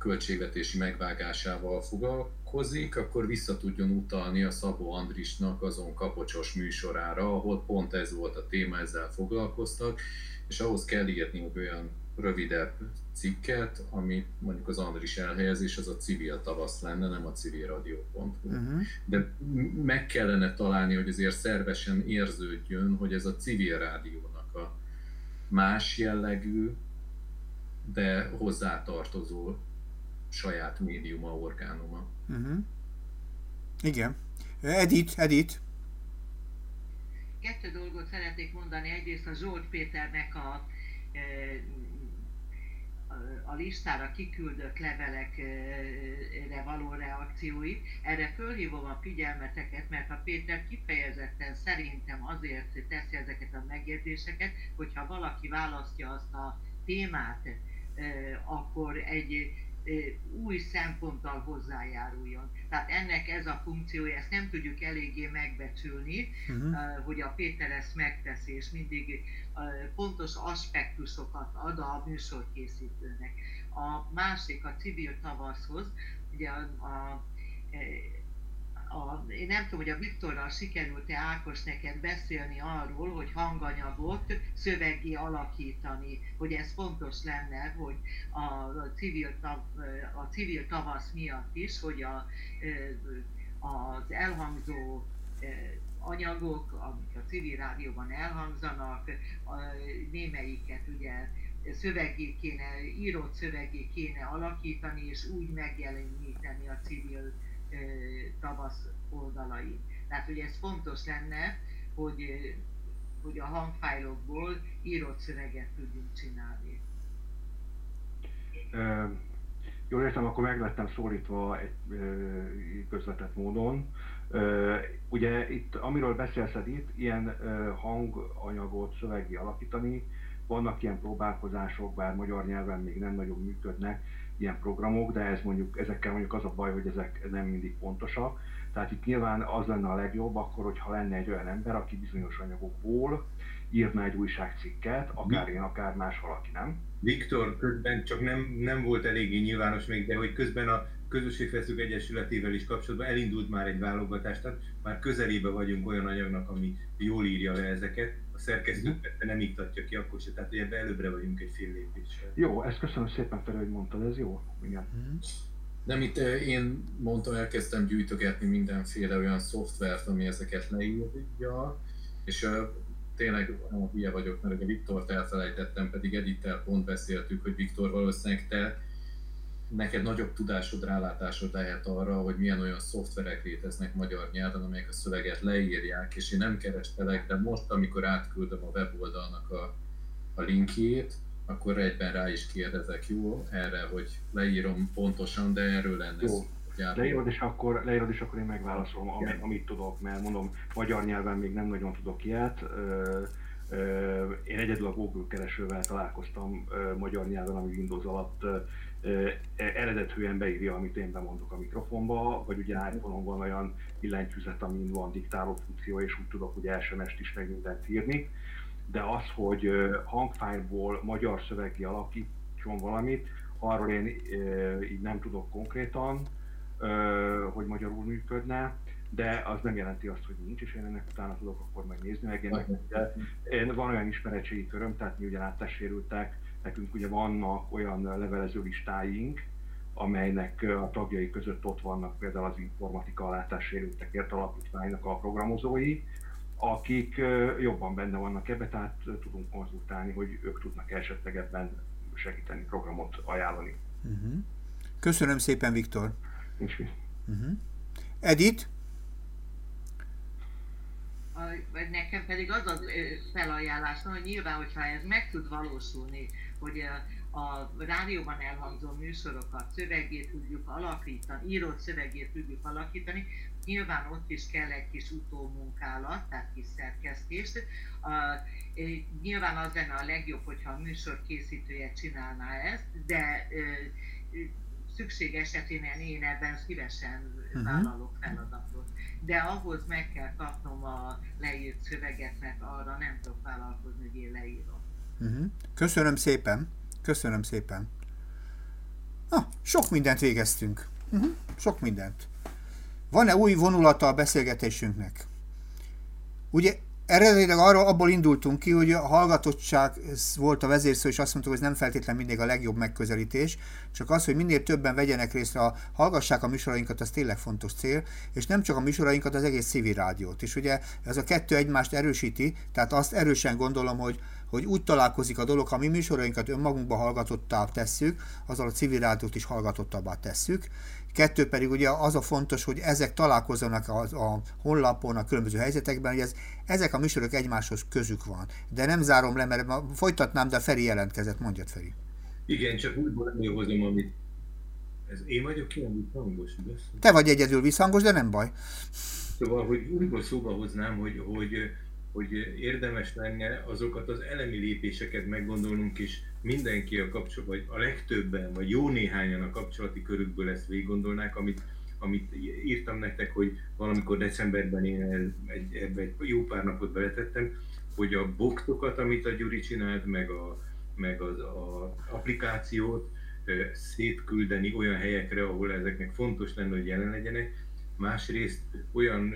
költségvetési megvágásával foglalkozik, akkor vissza tudjon utalni a Szabó Andrisnak azon kapocsos műsorára, ahol pont ez volt a téma, ezzel foglalkoztak, és ahhoz kell írni egy olyan rövidebb cikket, ami mondjuk az Andris elhelyezés, az a civil tavasz lenne, nem a civilradio.hu. Uh-huh. De meg kellene találni, hogy azért szervesen érződjön, hogy ez a civil rádiónak a más jellegű, de hozzátartozó saját médiuma, orgánuma. Uh-huh. Igen. Edit, Edit. Kettő dolgot szeretnék mondani. Egyrészt a Zsolt Péternek a, a listára kiküldött levelekre való reakcióit. Erre fölhívom a figyelmeteket, mert a Péter kifejezetten szerintem azért teszi ezeket a megjegyzéseket, hogyha valaki választja azt a témát, akkor egy új szemponttal hozzájáruljon. Tehát ennek ez a funkciója, ezt nem tudjuk eléggé megbecsülni, uh-huh. hogy a Péter ezt megteszi, és mindig pontos aspektusokat ad a műsorkészítőnek. A másik a civil tavaszhoz, ugye a, a a, én nem tudom, hogy a Viktorral sikerült-e Ákos neked beszélni arról, hogy hanganyagot szövegé alakítani, hogy ez fontos lenne, hogy a, a, civil, a civil tavasz miatt is, hogy a, az elhangzó anyagok, amik a civil rádióban elhangzanak, a némelyiket ugye szövegé kéne, írott szövegé kéne alakítani, és úgy megjeleníteni a civil tavasz oldalain. Tehát ugye ez fontos lenne, hogy, hogy a hangfájlokból írott szöveget tudjunk csinálni. Uh, jól értem, akkor meg lettem szólítva egy uh, közvetett módon. Uh, ugye itt, amiről beszélsz itt, ilyen uh, hanganyagot szövegi alakítani, vannak ilyen próbálkozások, bár magyar nyelven még nem nagyon működnek, ilyen programok, de ez mondjuk, ezekkel mondjuk az a baj, hogy ezek nem mindig pontosak. Tehát itt nyilván az lenne a legjobb akkor, hogyha lenne egy olyan ember, aki bizonyos anyagokból írna egy újságcikket, akár én, akár más valaki, nem? Viktor, közben csak nem, nem volt eléggé nyilvános még, de hogy közben a Közösségfesztők Egyesületével is kapcsolatban elindult már egy válogatás, tehát már közelébe vagyunk olyan anyagnak, ami jól írja le ezeket, szerkesztő mm. nem iktatja ki, akkor se. Tehát ugye előbbre vagyunk egy fél lépéssel. Jó, ezt köszönöm szépen fel, hogy mondtad, ez jó. Igen. Mm. Nem, itt én mondtam, elkezdtem gyűjtögetni mindenféle olyan szoftvert, ami ezeket leírja, és uh, tényleg olyan hülye vagyok, mert ugye Viktort elfelejtettem, pedig Edittel pont beszéltük, hogy Viktor valószínűleg te neked nagyobb tudásod, rálátásod lehet arra, hogy milyen olyan szoftverek léteznek magyar nyelven, amelyek a szöveget leírják, és én nem kerestelek, de most, amikor átküldöm a weboldalnak a, a linkjét, akkor egyben rá is kérdezek, jó, erre, hogy leírom pontosan, de erről lenne jó. Leírod, és akkor, leírod, és akkor én megválaszolom, amit, amit tudok, mert mondom, magyar nyelven még nem nagyon tudok ilyet. Én egyedül a Google keresővel találkoztam magyar nyelven, ami Windows alatt eredetűen beírja, amit én bemondok a mikrofonba, vagy ugye iPhone-on van olyan billentyűzet, amin van diktáló funkció, és úgy tudok ugye SMS-t is meg mindent írni. de az, hogy hangfájlból magyar szövegi alakítson valamit, arról én így nem tudok konkrétan, hogy magyarul működne, de az nem jelenti azt, hogy nincs, és én ennek utána tudok akkor megnézni, meg én, én van olyan ismeretségi köröm, tehát mi ugye látássérültek, nekünk ugye vannak olyan levelező listáink, amelynek a tagjai között ott vannak például az informatika látássérültekért alapítványnak a programozói, akik jobban benne vannak ebbe, tehát tudunk konzultálni, hogy ők tudnak esetleg ebben segíteni, programot ajánlani. Uh-huh. Köszönöm szépen, Viktor. Nincs uh-huh. Edith? nekem pedig az a felajánlásom, hogy nyilván, hogyha ez meg tud valósulni, hogy a rádióban elhangzó műsorokat szövegét tudjuk alakítani, írott szövegét tudjuk alakítani, nyilván ott is kell egy kis utómunkálat, tehát kis szerkesztés. Nyilván az lenne a legjobb, hogyha a műsor készítője csinálná ezt, de szükség esetén én ebben szívesen uh-huh. vállalok feladatot. De ahhoz meg kell kapnom a leírt szöveget, mert arra nem tudok vállalkozni, hogy én leírom. Uh-huh. Köszönöm szépen. Köszönöm szépen. Na, sok mindent végeztünk. Uh-huh. Sok mindent. Van-e új vonulata a beszélgetésünknek? Ugye eredetileg arról abból indultunk ki, hogy a hallgatottság volt a vezérszó, és azt mondtuk, hogy ez nem feltétlen mindig a legjobb megközelítés, csak az, hogy minél többen vegyenek részt, a, hallgassák a műsorainkat, az tényleg fontos cél, és nem csak a műsorainkat, az egész civil rádiót. És ugye ez a kettő egymást erősíti, tehát azt erősen gondolom, hogy hogy úgy találkozik a dolog, ha mi műsorainkat önmagunkba hallgatottá tesszük, azzal a civil rádiót is hallgatottabbá tesszük. Kettő pedig ugye az a fontos, hogy ezek találkozzanak a, a honlapon, a különböző helyzetekben, hogy ez, ezek a műsorok egymáshoz közük van. De nem zárom le, mert folytatnám, de Feri jelentkezett. Mondjad, Feri. Igen, csak újból előhozom, amit ez én vagyok ki, amit hangos, igaz? Te vagy egyedül visszhangos, de nem baj. Szóval, hogy újból szóba hoznám, hogy, hogy hogy érdemes lenne azokat az elemi lépéseket meggondolnunk, és mindenki a kapcsolat, vagy a legtöbben, vagy jó néhányan a kapcsolati körükből ezt végig gondolnák, amit, amit írtam nektek, hogy valamikor decemberben én egy, ebbe egy jó pár napot beletettem, hogy a boktokat, amit a Gyuri csinált, meg, a, meg az a applikációt szétküldeni olyan helyekre, ahol ezeknek fontos lenne, hogy jelen legyenek, másrészt olyan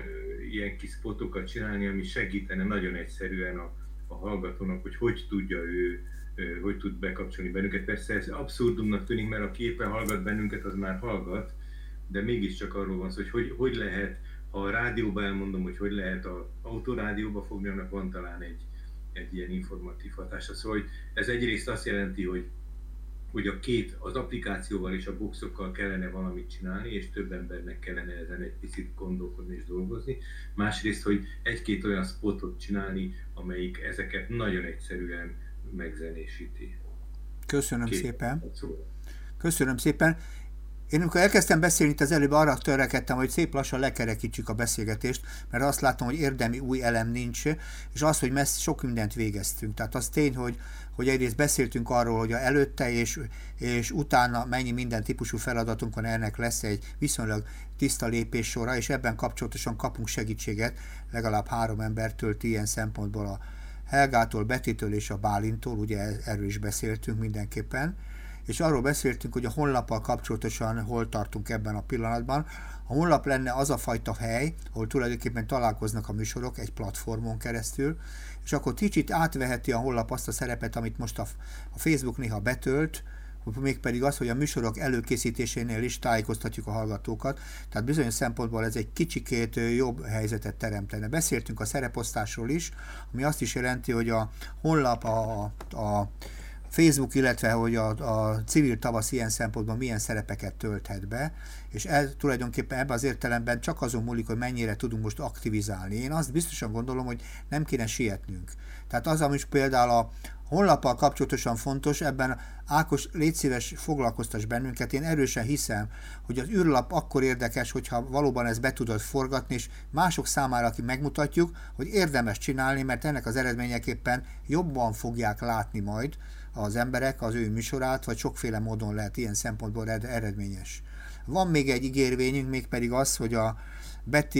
ilyen kis spotokat csinálni, ami segítene nagyon egyszerűen a, a hallgatónak, hogy hogy tudja ő, hogy tud bekapcsolni bennünket. Persze ez abszurdumnak tűnik, mert aki éppen hallgat bennünket, az már hallgat, de mégiscsak arról van szó, hogy hogy, hogy lehet, ha a rádióba elmondom, hogy hogy lehet a autorádióba fogni, annak van talán egy, egy ilyen informatív hatása. Szóval hogy ez egyrészt azt jelenti, hogy hogy a két, az applikációval és a boxokkal kellene valamit csinálni, és több embernek kellene ezen egy picit gondolkodni és dolgozni. Másrészt, hogy egy-két olyan spotot csinálni, amelyik ezeket nagyon egyszerűen megzenésíti. Köszönöm két szépen. Köszönöm szépen. Én amikor elkezdtem beszélni itt az előbb, arra törekedtem, hogy szép lassan lekerekítsük a beszélgetést, mert azt látom, hogy érdemi új elem nincs, és az, hogy messz, sok mindent végeztünk. Tehát az tény, hogy, hogy egyrészt beszéltünk arról, hogy a előtte és, és utána mennyi minden típusú feladatunk van, ennek lesz egy viszonylag tiszta lépés sora, és ebben kapcsolatosan kapunk segítséget legalább három embertől ilyen szempontból a Helgától, Betitől és a Bálintól, ugye erről is beszéltünk mindenképpen és arról beszéltünk, hogy a honlappal kapcsolatosan hol tartunk ebben a pillanatban. A honlap lenne az a fajta hely, ahol tulajdonképpen találkoznak a műsorok egy platformon keresztül, és akkor kicsit átveheti a honlap azt a szerepet, amit most a, a Facebook néha betölt, mégpedig az, hogy a műsorok előkészítésénél is tájékoztatjuk a hallgatókat, tehát bizonyos szempontból ez egy kicsikét jobb helyzetet teremtene. Beszéltünk a szereposztásról is, ami azt is jelenti, hogy a honlap a, a Facebook, illetve hogy a, a civil tavasz ilyen szempontból milyen szerepeket tölthet be, és ez tulajdonképpen ebben az értelemben csak azon múlik, hogy mennyire tudunk most aktivizálni. Én azt biztosan gondolom, hogy nem kéne sietnünk. Tehát az, ami is például a honlappal kapcsolatosan fontos, ebben Ákos, légy szíves, foglalkoztas bennünket. Én erősen hiszem, hogy az űrlap akkor érdekes, hogyha valóban ezt be tudod forgatni, és mások számára, aki megmutatjuk, hogy érdemes csinálni, mert ennek az eredményeképpen jobban fogják látni majd, az emberek az ő műsorát, vagy sokféle módon lehet ilyen szempontból eredményes. Van még egy ígérvényünk, mégpedig az, hogy a Betty,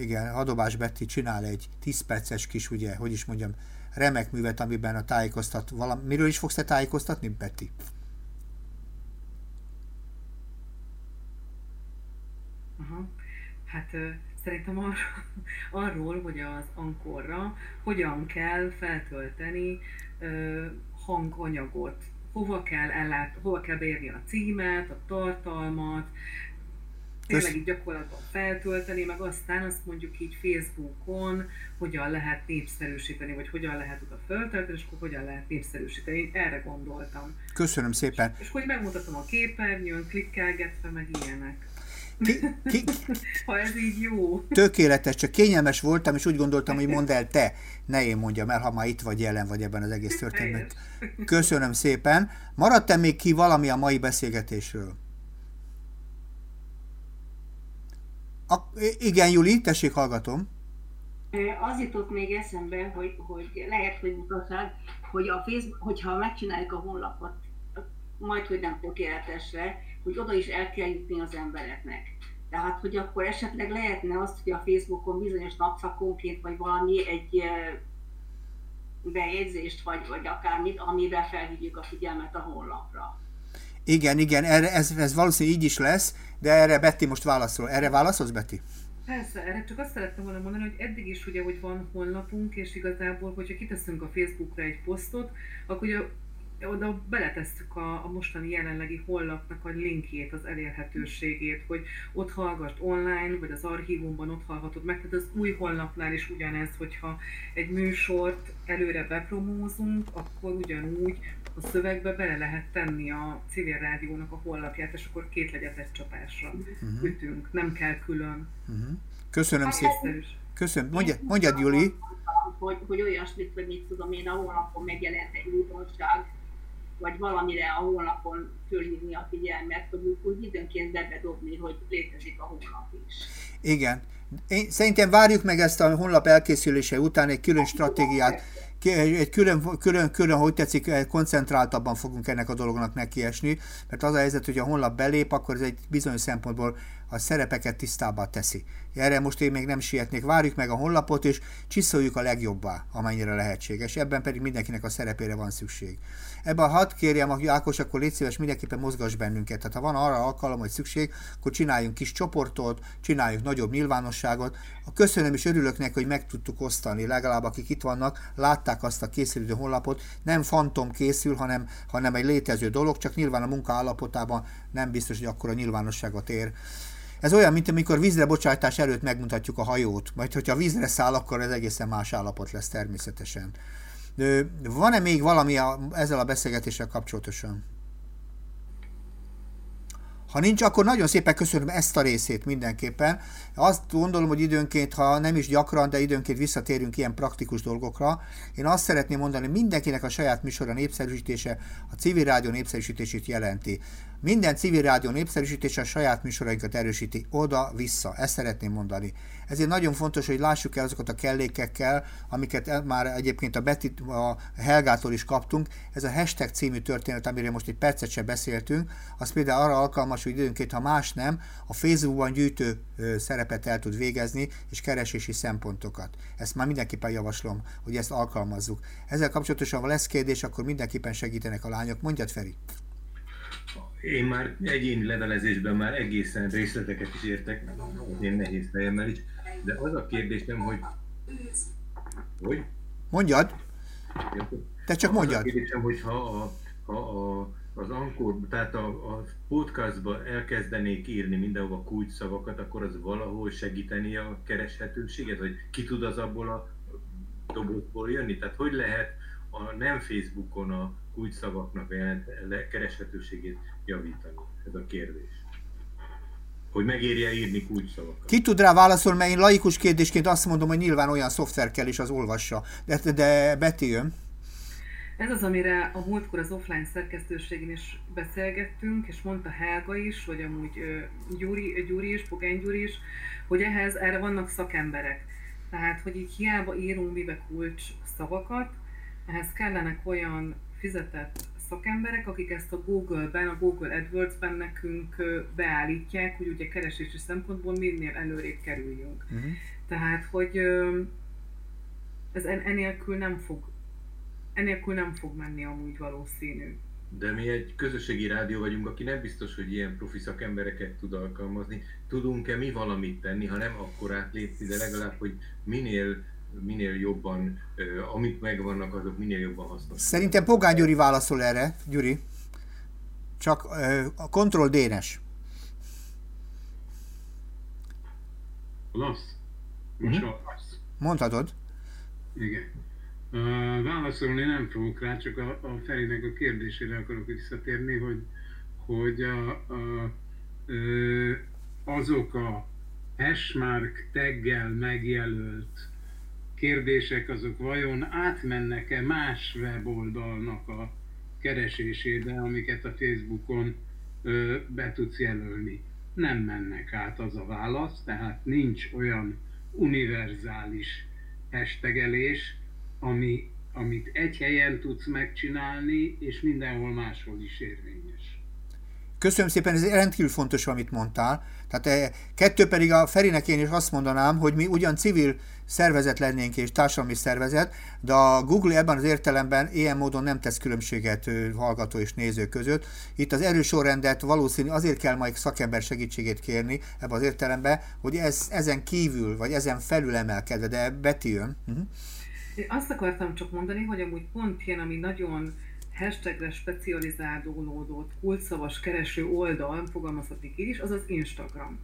igen, Adobás Betty csinál egy 10 perces kis, ugye, hogy is mondjam, remek művet, amiben a tájékoztat valami. Miről is fogsz te tájékoztatni, Betty? Aha. Hát szerintem ar- arról, hogy az ankorra hogyan kell feltölteni ö, hanganyagot, hova kell, ellát, hova kell beírni a címet, a tartalmat, tényleg így gyakorlatban feltölteni, meg aztán azt mondjuk így Facebookon hogyan lehet népszerűsíteni, vagy hogyan lehet oda feltölteni, és akkor hogyan lehet népszerűsíteni. Én erre gondoltam. Köszönöm szépen. És, és hogy megmutatom a képernyőn, klikkelgetve, meg ilyenek. Ki, ki, ha ez így jó. Tökéletes, csak kényelmes voltam, és úgy gondoltam, hogy mondd el te, ne én mondjam el, ha már itt vagy jelen vagy ebben az egész történetben. Köszönöm szépen. Maradt-e még ki valami a mai beszélgetésről? A, igen, Juli, tessék, hallgatom. Az jutott még eszembe, hogy, hogy lehet, hogy mutassák, hogy a Facebook, hogyha megcsináljuk a honlapot, majd, hogy nem tökéletesre, hogy oda is el kell jutni az embereknek. Tehát, hogy akkor esetleg lehetne azt, hogy a Facebookon bizonyos napszakonként, vagy valami egy bejegyzést, vagy, vagy akármit, amivel felhívjuk a figyelmet a honlapra. Igen, igen, erre, ez, ez valószínűleg így is lesz, de erre Betty most válaszol. Erre válaszolsz, Betty? Persze, erre csak azt szerettem volna mondani, hogy eddig is ugye, hogy van honlapunk, és igazából, hogyha kiteszünk a Facebookra egy posztot, akkor ugye oda beletesszük a, a mostani jelenlegi honlapnak a linkjét, az elérhetőségét, hogy ott hallgass online, vagy az archívumban ott hallhatod meg. Tehát az új honlapnál is ugyanez, hogyha egy műsort előre bepromózunk, akkor ugyanúgy a szövegbe bele lehet tenni a civil rádiónak a honlapját, és akkor két legyet egy csapásra uh-huh. ütünk, nem kell külön. Uh-huh. Köszönöm szépen. Köszönöm. Mondja, mondjad, Juli. Hogy, hogy olyasmit, hogy mit tudom én, a honlapon megjelent egy újdonság, vagy valamire a honlapon fölhívni a figyelmet, hogy úgy időnként bebedobni, hogy létezik a honlap is. Igen. Én, szerintem várjuk meg ezt a honlap elkészülése után egy külön stratégiát, egy külön, külön, külön, hogy tetszik, koncentráltabban fogunk ennek a dolognak nekiesni, mert az a helyzet, hogy a honlap belép, akkor ez egy bizonyos szempontból a szerepeket tisztábbá teszi. Erre most én még nem sietnék, várjuk meg a honlapot, és csiszoljuk a legjobbá, amennyire lehetséges. Ebben pedig mindenkinek a szerepére van szükség. Ebben hadd kérjem, hogy Ákos, akkor légy szíves, mindenképpen mozgass bennünket. Tehát ha van arra alkalom, hogy szükség, akkor csináljunk kis csoportot, csináljunk nagyobb nyilvánosságot. Köszönöm és örülök neki, hogy meg tudtuk osztani, legalább akik itt vannak, látták azt a készülő honlapot. Nem fantom készül, hanem, hanem egy létező dolog, csak nyilván a munka állapotában nem biztos, hogy akkor a nyilvánosságot ér. Ez olyan, mint amikor vízre bocsátás előtt megmutatjuk a hajót, majd hogyha vízre száll, akkor ez egészen más állapot lesz természetesen. Van-e még valami a, ezzel a beszélgetéssel kapcsolatosan? Ha nincs, akkor nagyon szépen köszönöm ezt a részét mindenképpen. Azt gondolom, hogy időnként, ha nem is gyakran, de időnként visszatérünk ilyen praktikus dolgokra. Én azt szeretném mondani, mindenkinek a saját műsora népszerűsítése a civil rádió népszerűsítését jelenti. Minden civil rádió népszerűsítése a saját műsorainkat erősíti oda-vissza. Ezt szeretném mondani. Ezért nagyon fontos, hogy lássuk el azokat a kellékekkel, amiket már egyébként a, Betty, a Helgától is kaptunk. Ez a hashtag című történet, amiről most egy percet sem beszéltünk, az például arra alkalmas, hogy időnként, ha más nem, a Facebookban gyűjtő szerepet el tud végezni, és keresési szempontokat. Ezt már mindenképpen javaslom, hogy ezt alkalmazzuk. Ezzel kapcsolatosan, ha lesz kérdés, akkor mindenképpen segítenek a lányok. Mondjad, Feri! Én már egyéni levelezésben már egészen részleteket is értek, én nehéz fejemmel is, de az a kérdésem, hogy... Hogy? Mondjad! Te csak mondjad! Az a kérdésem, hogy ha, a, ha a, az ankor, tehát a, a podcastba elkezdenék írni mindenhova kulcsszavakat, akkor az valahol segíteni a kereshetőséget, vagy ki tud az abból a dobozból jönni? Tehát hogy lehet a nem Facebookon a kulcsszavaknak a kereshetőségét javítani? Ez a kérdés. Hogy megérje írni kulcsszavakat. Ki tud rá válaszolni, mert én laikus kérdésként azt mondom, hogy nyilván olyan szoftver kell is az olvassa. De, de Betty jön. Ez az, amire a múltkor az offline szerkesztőségén is beszélgettünk, és mondta Helga is, vagy amúgy Gyuri, Gyuri is, Pogány Gyuri is, hogy ehhez erre vannak szakemberek. Tehát, hogy így hiába írunk mibe kulcs szavakat, ehhez kellenek olyan fizetett szakemberek, akik ezt a Google-ben, a Google AdWords-ben nekünk beállítják, hogy ugye keresési szempontból minél előrébb kerüljünk. Uh-huh. Tehát, hogy ez enélkül nem fog enélkül nem fog menni amúgy valószínű. De mi egy közösségi rádió vagyunk, aki nem biztos, hogy ilyen profi szakembereket tud alkalmazni. Tudunk-e mi valamit tenni, ha nem akkor átlépni, de legalább, hogy minél minél jobban, amik megvannak, azok minél jobban hasznosak. Szerintem Pogány Gyuri válaszol erre, Gyuri. Csak a kontroll dénes. Lasz? Most uh-huh. Mondhatod. Igen. Uh, válaszolni nem fogok rá, csak a, a Ferinek a kérdésére akarok visszatérni, hogy, hogy a, a, ö, azok a hashmark taggel megjelölt kérdések, azok vajon átmennek-e más weboldalnak a keresésébe, amiket a Facebookon ö, be tudsz jelölni. Nem mennek át az a válasz, tehát nincs olyan univerzális hashtagelés, ami, amit egy helyen tudsz megcsinálni, és mindenhol máshol is érvényes. Köszönöm szépen, ez rendkívül fontos, amit mondtál. Tehát eh, kettő pedig a Ferinek én is azt mondanám, hogy mi ugyan civil szervezet lennénk és társadalmi szervezet, de a Google ebben az értelemben ilyen módon nem tesz különbséget hallgató és néző között. Itt az erős sorrendet valószínű azért kell majd szakember segítségét kérni ebben az értelemben, hogy ez ezen kívül, vagy ezen felül emelkedve, de Betty jön. Uh-huh. Azt akartam csak mondani, hogy amúgy pont ilyen, ami nagyon hashtagre specializálódott kulcsszavas kereső oldal, fogalmazhatik így is, az az Instagram.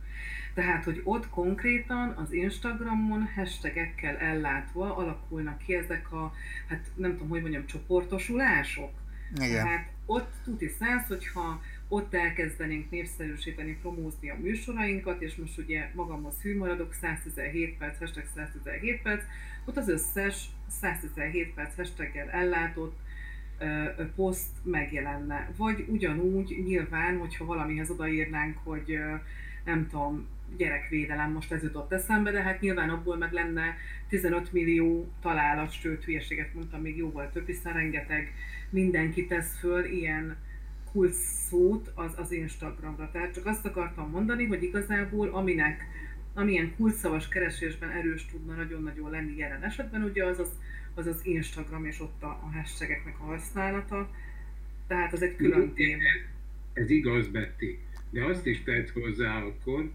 Tehát, hogy ott konkrétan az Instagramon hashtagekkel ellátva alakulnak ki ezek a, hát nem tudom, hogy mondjam, csoportosulások. Igen. Tehát ott tuti száz, hogyha ott elkezdenénk népszerűsíteni, promózni a műsorainkat, és most ugye magamhoz hű maradok, 117 perc, hashtag 117 perc, ott az összes 117 perc hashtaggel ellátott poszt megjelenne. Vagy ugyanúgy nyilván, hogyha valamihez odaírnánk, hogy nem tudom, gyerekvédelem, most ez jutott eszembe, de hát nyilván abból meg lenne 15 millió találat, sőt hülyeséget mondtam, még jóval több, hiszen rengeteg mindenki tesz föl ilyen kulcs szót az, az Instagramra. Tehát csak azt akartam mondani, hogy igazából aminek, amilyen kulcsszavas keresésben erős tudna nagyon-nagyon lenni jelen esetben, ugye az az az az Instagram és ott a, a hashtageknek a használata. Tehát az egy külön téma. Ez igaz, Betty. De azt is tett hozzá akkor,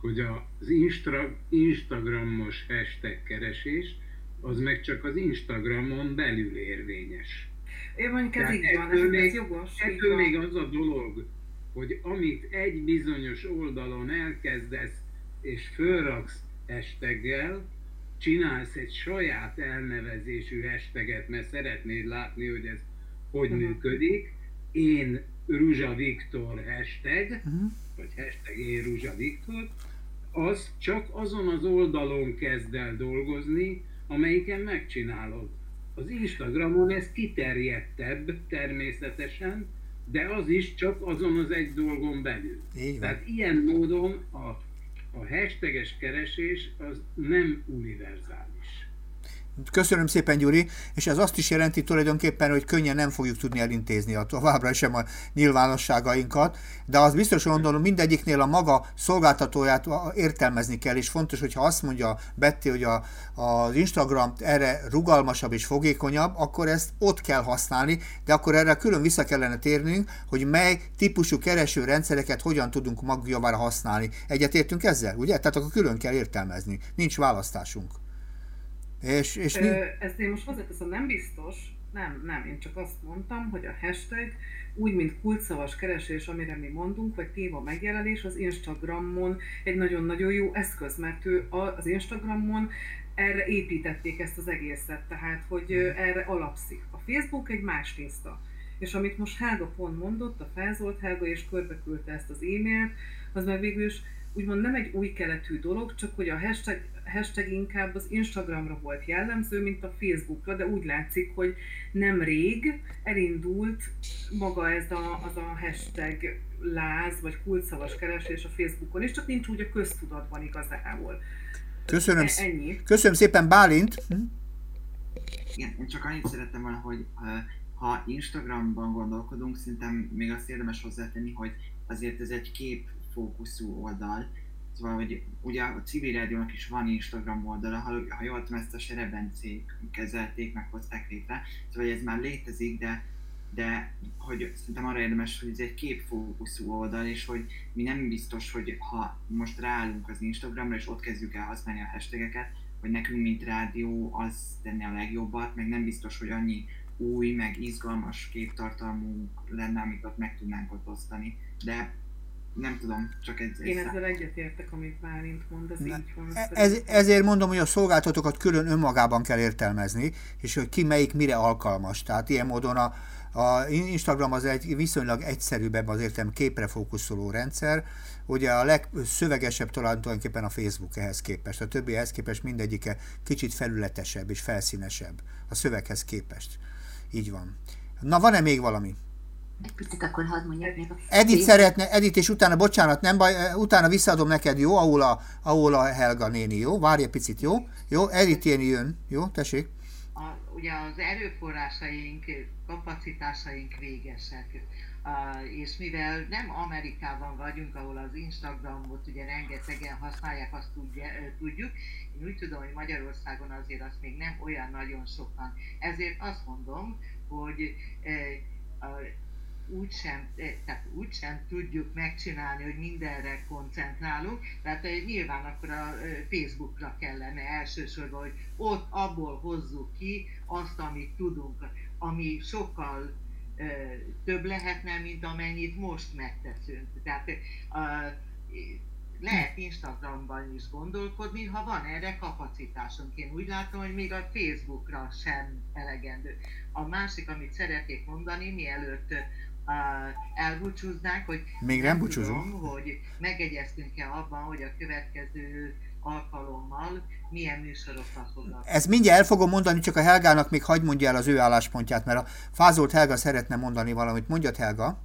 hogy az Instra, Instagramos hashtag keresés, az meg csak az Instagramon belül érvényes. Én mondjuk ez így van, ez, még, ez jogos. Ettől még az a dolog, hogy amit egy bizonyos oldalon elkezdesz és fölraksz hashtaggel, csinálsz egy saját elnevezésű hashtaget, mert szeretnéd látni, hogy ez hogy uh-huh. működik. Én Ruzsa Viktor hashtag, uh-huh. vagy hashtag én Ruzsa Viktor, az csak azon az oldalon kezd el dolgozni, amelyiken megcsinálod. Az Instagramon ez kiterjedtebb természetesen, de az is csak azon az egy dolgon belül. Így Tehát ilyen módon a a hashtages keresés az nem univerzális. Köszönöm szépen, Gyuri, és ez azt is jelenti tulajdonképpen, hogy könnyen nem fogjuk tudni elintézni a továbbra sem a nyilvánosságainkat, de az biztos gondolom mindegyiknél a maga szolgáltatóját értelmezni kell, és fontos, hogyha azt mondja Betty, hogy a, az Instagram erre rugalmasabb és fogékonyabb, akkor ezt ott kell használni, de akkor erre külön vissza kellene térnünk, hogy mely típusú kereső rendszereket hogyan tudunk magjavára használni. Egyetértünk ezzel, ugye? Tehát akkor külön kell értelmezni. Nincs választásunk. És, és mi? Ezt én most hozzáteszem, nem biztos, nem, nem, én csak azt mondtam, hogy a hashtag úgy, mint kulcsszavas keresés, amire mi mondunk, vagy téma megjelenés az Instagramon egy nagyon-nagyon jó eszköz, mert ő az Instagramon erre építették ezt az egészet, tehát hogy erre alapszik. A Facebook egy más tészta. És amit most Hága pont mondott, a felzolt Hága, és körbeküldte ezt az e-mailt, az meg végül is úgymond nem egy új keletű dolog, csak hogy a hashtag, hashtag inkább az Instagramra volt jellemző, mint a Facebookra, de úgy látszik, hogy nem rég elindult maga ez a, az a hashtag láz, vagy kulcsszavas keresés a Facebookon, és csak nincs úgy a köztudatban igazából. Köszönöm, e, ennyi. Köszönöm szépen, Bálint! Hm? Igen, én csak annyit szerettem volna, hogy ha Instagramban gondolkodunk, szerintem még azt érdemes hozzátenni, hogy azért ez egy kép fókuszú oldal, Szóval, hogy ugye a civil rádiónak is van Instagram oldala, ha, ha jól tudom, ezt a serebencék kezelték, meg hozták létre. Szóval ez már létezik, de de hogy szerintem arra érdemes, hogy ez egy képfókuszú oldal, és hogy mi nem biztos, hogy ha most ráállunk az Instagramra, és ott kezdjük el használni a hashtageket, hogy nekünk, mint rádió, az tenni a legjobbat, meg nem biztos, hogy annyi új, meg izgalmas képtartalmunk lenne, amit ott meg tudnánk ott osztani. De nem tudom, csak egy... Én ezzel egyetértek, amit Bálint mond, az így van. E- ez, ezért mondom, hogy a szolgáltatókat külön önmagában kell értelmezni, és hogy ki melyik mire alkalmas. Tehát ilyen módon a, a Instagram az egy viszonylag egyszerűbb az értelem képre fókuszoló rendszer, ugye a legszövegesebb talán tulajdonképpen a Facebook ehhez képest, a többihez képest mindegyike kicsit felületesebb és felszínesebb a szöveghez képest. Így van. Na, van-e még valami? Egy picit akkor hadd mondjak még a Edith szeretne, Edith, és utána, bocsánat, nem baj, eh, utána visszaadom neked, jó, ahol a, ahol a Helga néni, jó? Várj egy picit, jó? Jó, Edith jön, jön, jó? Tessék. A, ugye az erőforrásaink, kapacitásaink végesek, uh, és mivel nem Amerikában vagyunk, ahol az Instagramot ugye rengetegen használják, azt tudja, tudjuk, én úgy tudom, hogy Magyarországon azért azt még nem olyan nagyon sokan. Ezért azt mondom, hogy uh, uh, úgysem, tehát úgysem tudjuk megcsinálni, hogy mindenre koncentrálunk, tehát nyilván akkor a Facebookra kellene elsősorban, hogy ott abból hozzuk ki azt, amit tudunk, ami sokkal több lehetne, mint amennyit most megteszünk. Tehát lehet Instagramban is gondolkodni, ha van erre kapacitásunk. Én úgy látom, hogy még a Facebookra sem elegendő. A másik, amit szeretnék mondani, mielőtt elbúcsúznánk, hogy még nem, nem búcsúzunk. Tudom, hogy megegyeztünk-e abban, hogy a következő alkalommal milyen műsorokat fognak. Ezt mindjárt el fogom mondani, csak a Helgának még hagyd mondja el az ő álláspontját, mert a fázolt Helga szeretne mondani valamit. Mondjad, Helga.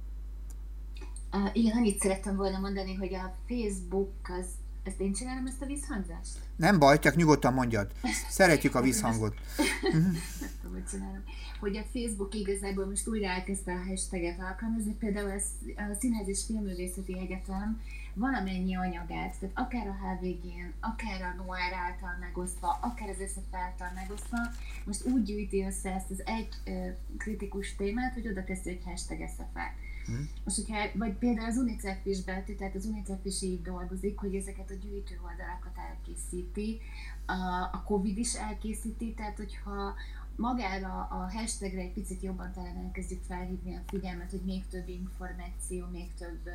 Uh, igen, annyit szerettem volna mondani, hogy a Facebook az ezt én csinálom, ezt a visszhangzást? Nem baj, csak nyugodtan mondjad. Szeretjük a visszhangot. Nem tudom, hogy csinálom. Hogy a Facebook igazából most újra elkezdte a hashtaget alkalmazni, például a Színház és Filmművészeti Egyetem valamennyi anyagát, tehát akár a HVG-n, akár a Noir által megosztva, akár az SF által megosztva, most úgy gyűjti össze ezt az egy ö, kritikus témát, hogy oda teszi egy hashtag SF-et. Hmm. Most, hogyha, vagy például az UNICEF is betű, tehát az UNICEF is így dolgozik, hogy ezeket a gyűjtő oldalakat elkészíti, a, a Covid is elkészíti, tehát hogyha magára a hashtagre egy picit jobban talán elkezdjük felhívni a figyelmet, hogy még több információ, még több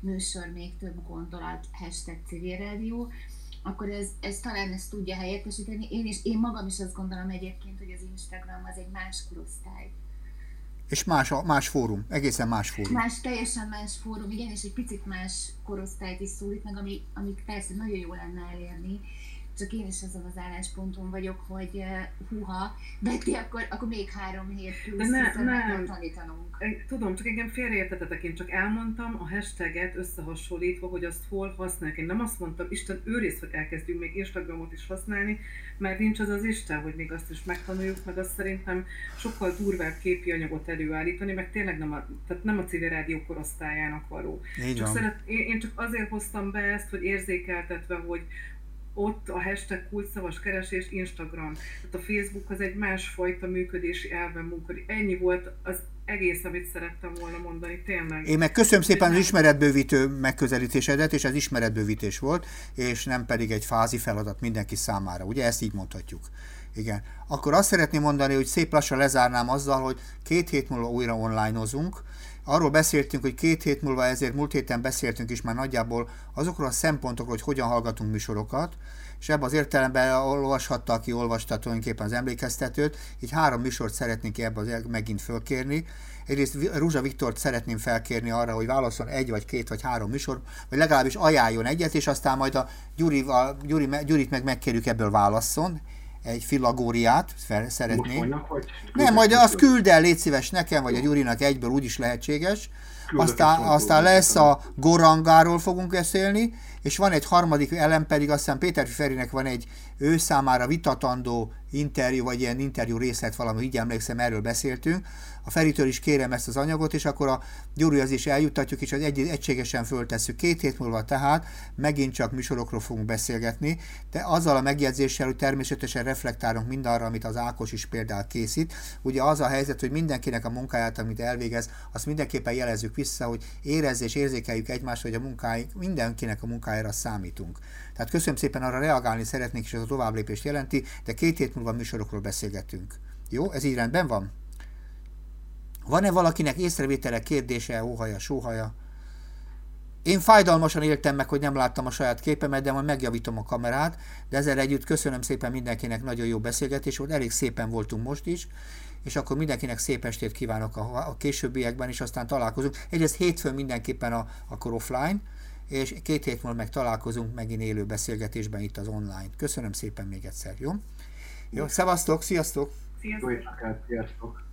műsor, még több gondolat, hashtag civil rádió, akkor ez, ez talán ezt tudja helyettesíteni. Én is, én magam is azt gondolom egyébként, hogy az Instagram az egy más korosztály. És más, más fórum, egészen más fórum. Más, teljesen más fórum, igen, és egy picit más korosztályt is szólít meg, ami, amik persze nagyon jó lenne elérni, csak én is azon az állásponton vagyok, hogy uh, huha, Betty, akkor, akkor még három hét plusz, De ne, nem. tanítanunk. Tudom, csak engem félreértetetek, én csak elmondtam a hashtaget összehasonlítva, hogy azt hol használják. Én nem azt mondtam, Isten őrész, hogy elkezdjünk még Instagramot is használni, mert nincs az az Isten, hogy még azt is megtanuljuk, meg azt szerintem sokkal durvább képi anyagot előállítani, meg tényleg nem a, tehát nem a civil rádió korosztályának való. csak szeret, én, én csak azért hoztam be ezt, hogy érzékeltetve, hogy, ott a hashtag kulcsszavas keresés Instagram. Tehát a Facebook az egy másfajta működési elven munkadik. Ennyi volt az egész, amit szerettem volna mondani, tényleg. Én meg köszönöm szépen az ismeretbővítő megközelítésedet, és az ismeretbővítés volt, és nem pedig egy fázi feladat mindenki számára. Ugye ezt így mondhatjuk. Igen. Akkor azt szeretném mondani, hogy szép lassan lezárnám azzal, hogy két hét múlva újra onlineozunk, Arról beszéltünk, hogy két hét múlva, ezért múlt héten beszéltünk is már nagyjából azokról a szempontokról, hogy hogyan hallgatunk műsorokat, és ebben az értelemben olvashatta, aki olvasta tulajdonképpen az emlékeztetőt, így három műsort szeretnénk ebbe megint fölkérni. Egyrészt Rúzsa Viktort szeretném felkérni arra, hogy válaszol egy vagy két vagy három műsor, vagy legalábbis ajánljon egyet, és aztán majd a Gyurival, Gyuri, Gyurit meg megkérjük ebből válasszon, egy filagóriát fel szeretnénk. Nem, majd azt küld el, légy szíves nekem, vagy a Gyurinak egyből, úgyis lehetséges. aztán, aztán lesz a Gorangáról fogunk beszélni, és van egy harmadik elem pedig, azt hiszem Péter Ferinek van egy ő számára vitatandó interjú, vagy ilyen interjú részlet valami, így emlékszem, erről beszéltünk. A Feritől is kérem ezt az anyagot, és akkor a Gyurihoz is eljuttatjuk, és az egy, egységesen föltesszük. Két hét múlva tehát megint csak műsorokról fogunk beszélgetni, de azzal a megjegyzéssel, hogy természetesen reflektálunk mindarra, amit az Ákos is például készít. Ugye az a helyzet, hogy mindenkinek a munkáját, amit elvégez, azt mindenképpen jelezzük vissza, hogy érezz és érzékeljük egymást, hogy a munkáink, mindenkinek a munkájára számítunk. Tehát köszönöm szépen, arra reagálni szeretnék, és ez a továbblépést jelenti, de két hét múlva műsorokról beszélgetünk. Jó, ez így rendben van? Van-e valakinek észrevétele, kérdése, óhaja, sóhaja? Én fájdalmasan éltem meg, hogy nem láttam a saját képemet, de majd megjavítom a kamerát, de ezzel együtt köszönöm szépen mindenkinek, nagyon jó beszélgetés volt, elég szépen voltunk most is, és akkor mindenkinek szép estét kívánok a, a későbbiekben, és aztán találkozunk. Egyrészt hétfőn mindenképpen a, akkor offline, és két hét múlva meg találkozunk megint élő beszélgetésben itt az online. Köszönöm szépen még egyszer, jó? Jó, szevasztok, sziasztok! Sziasztok! Sziasztok!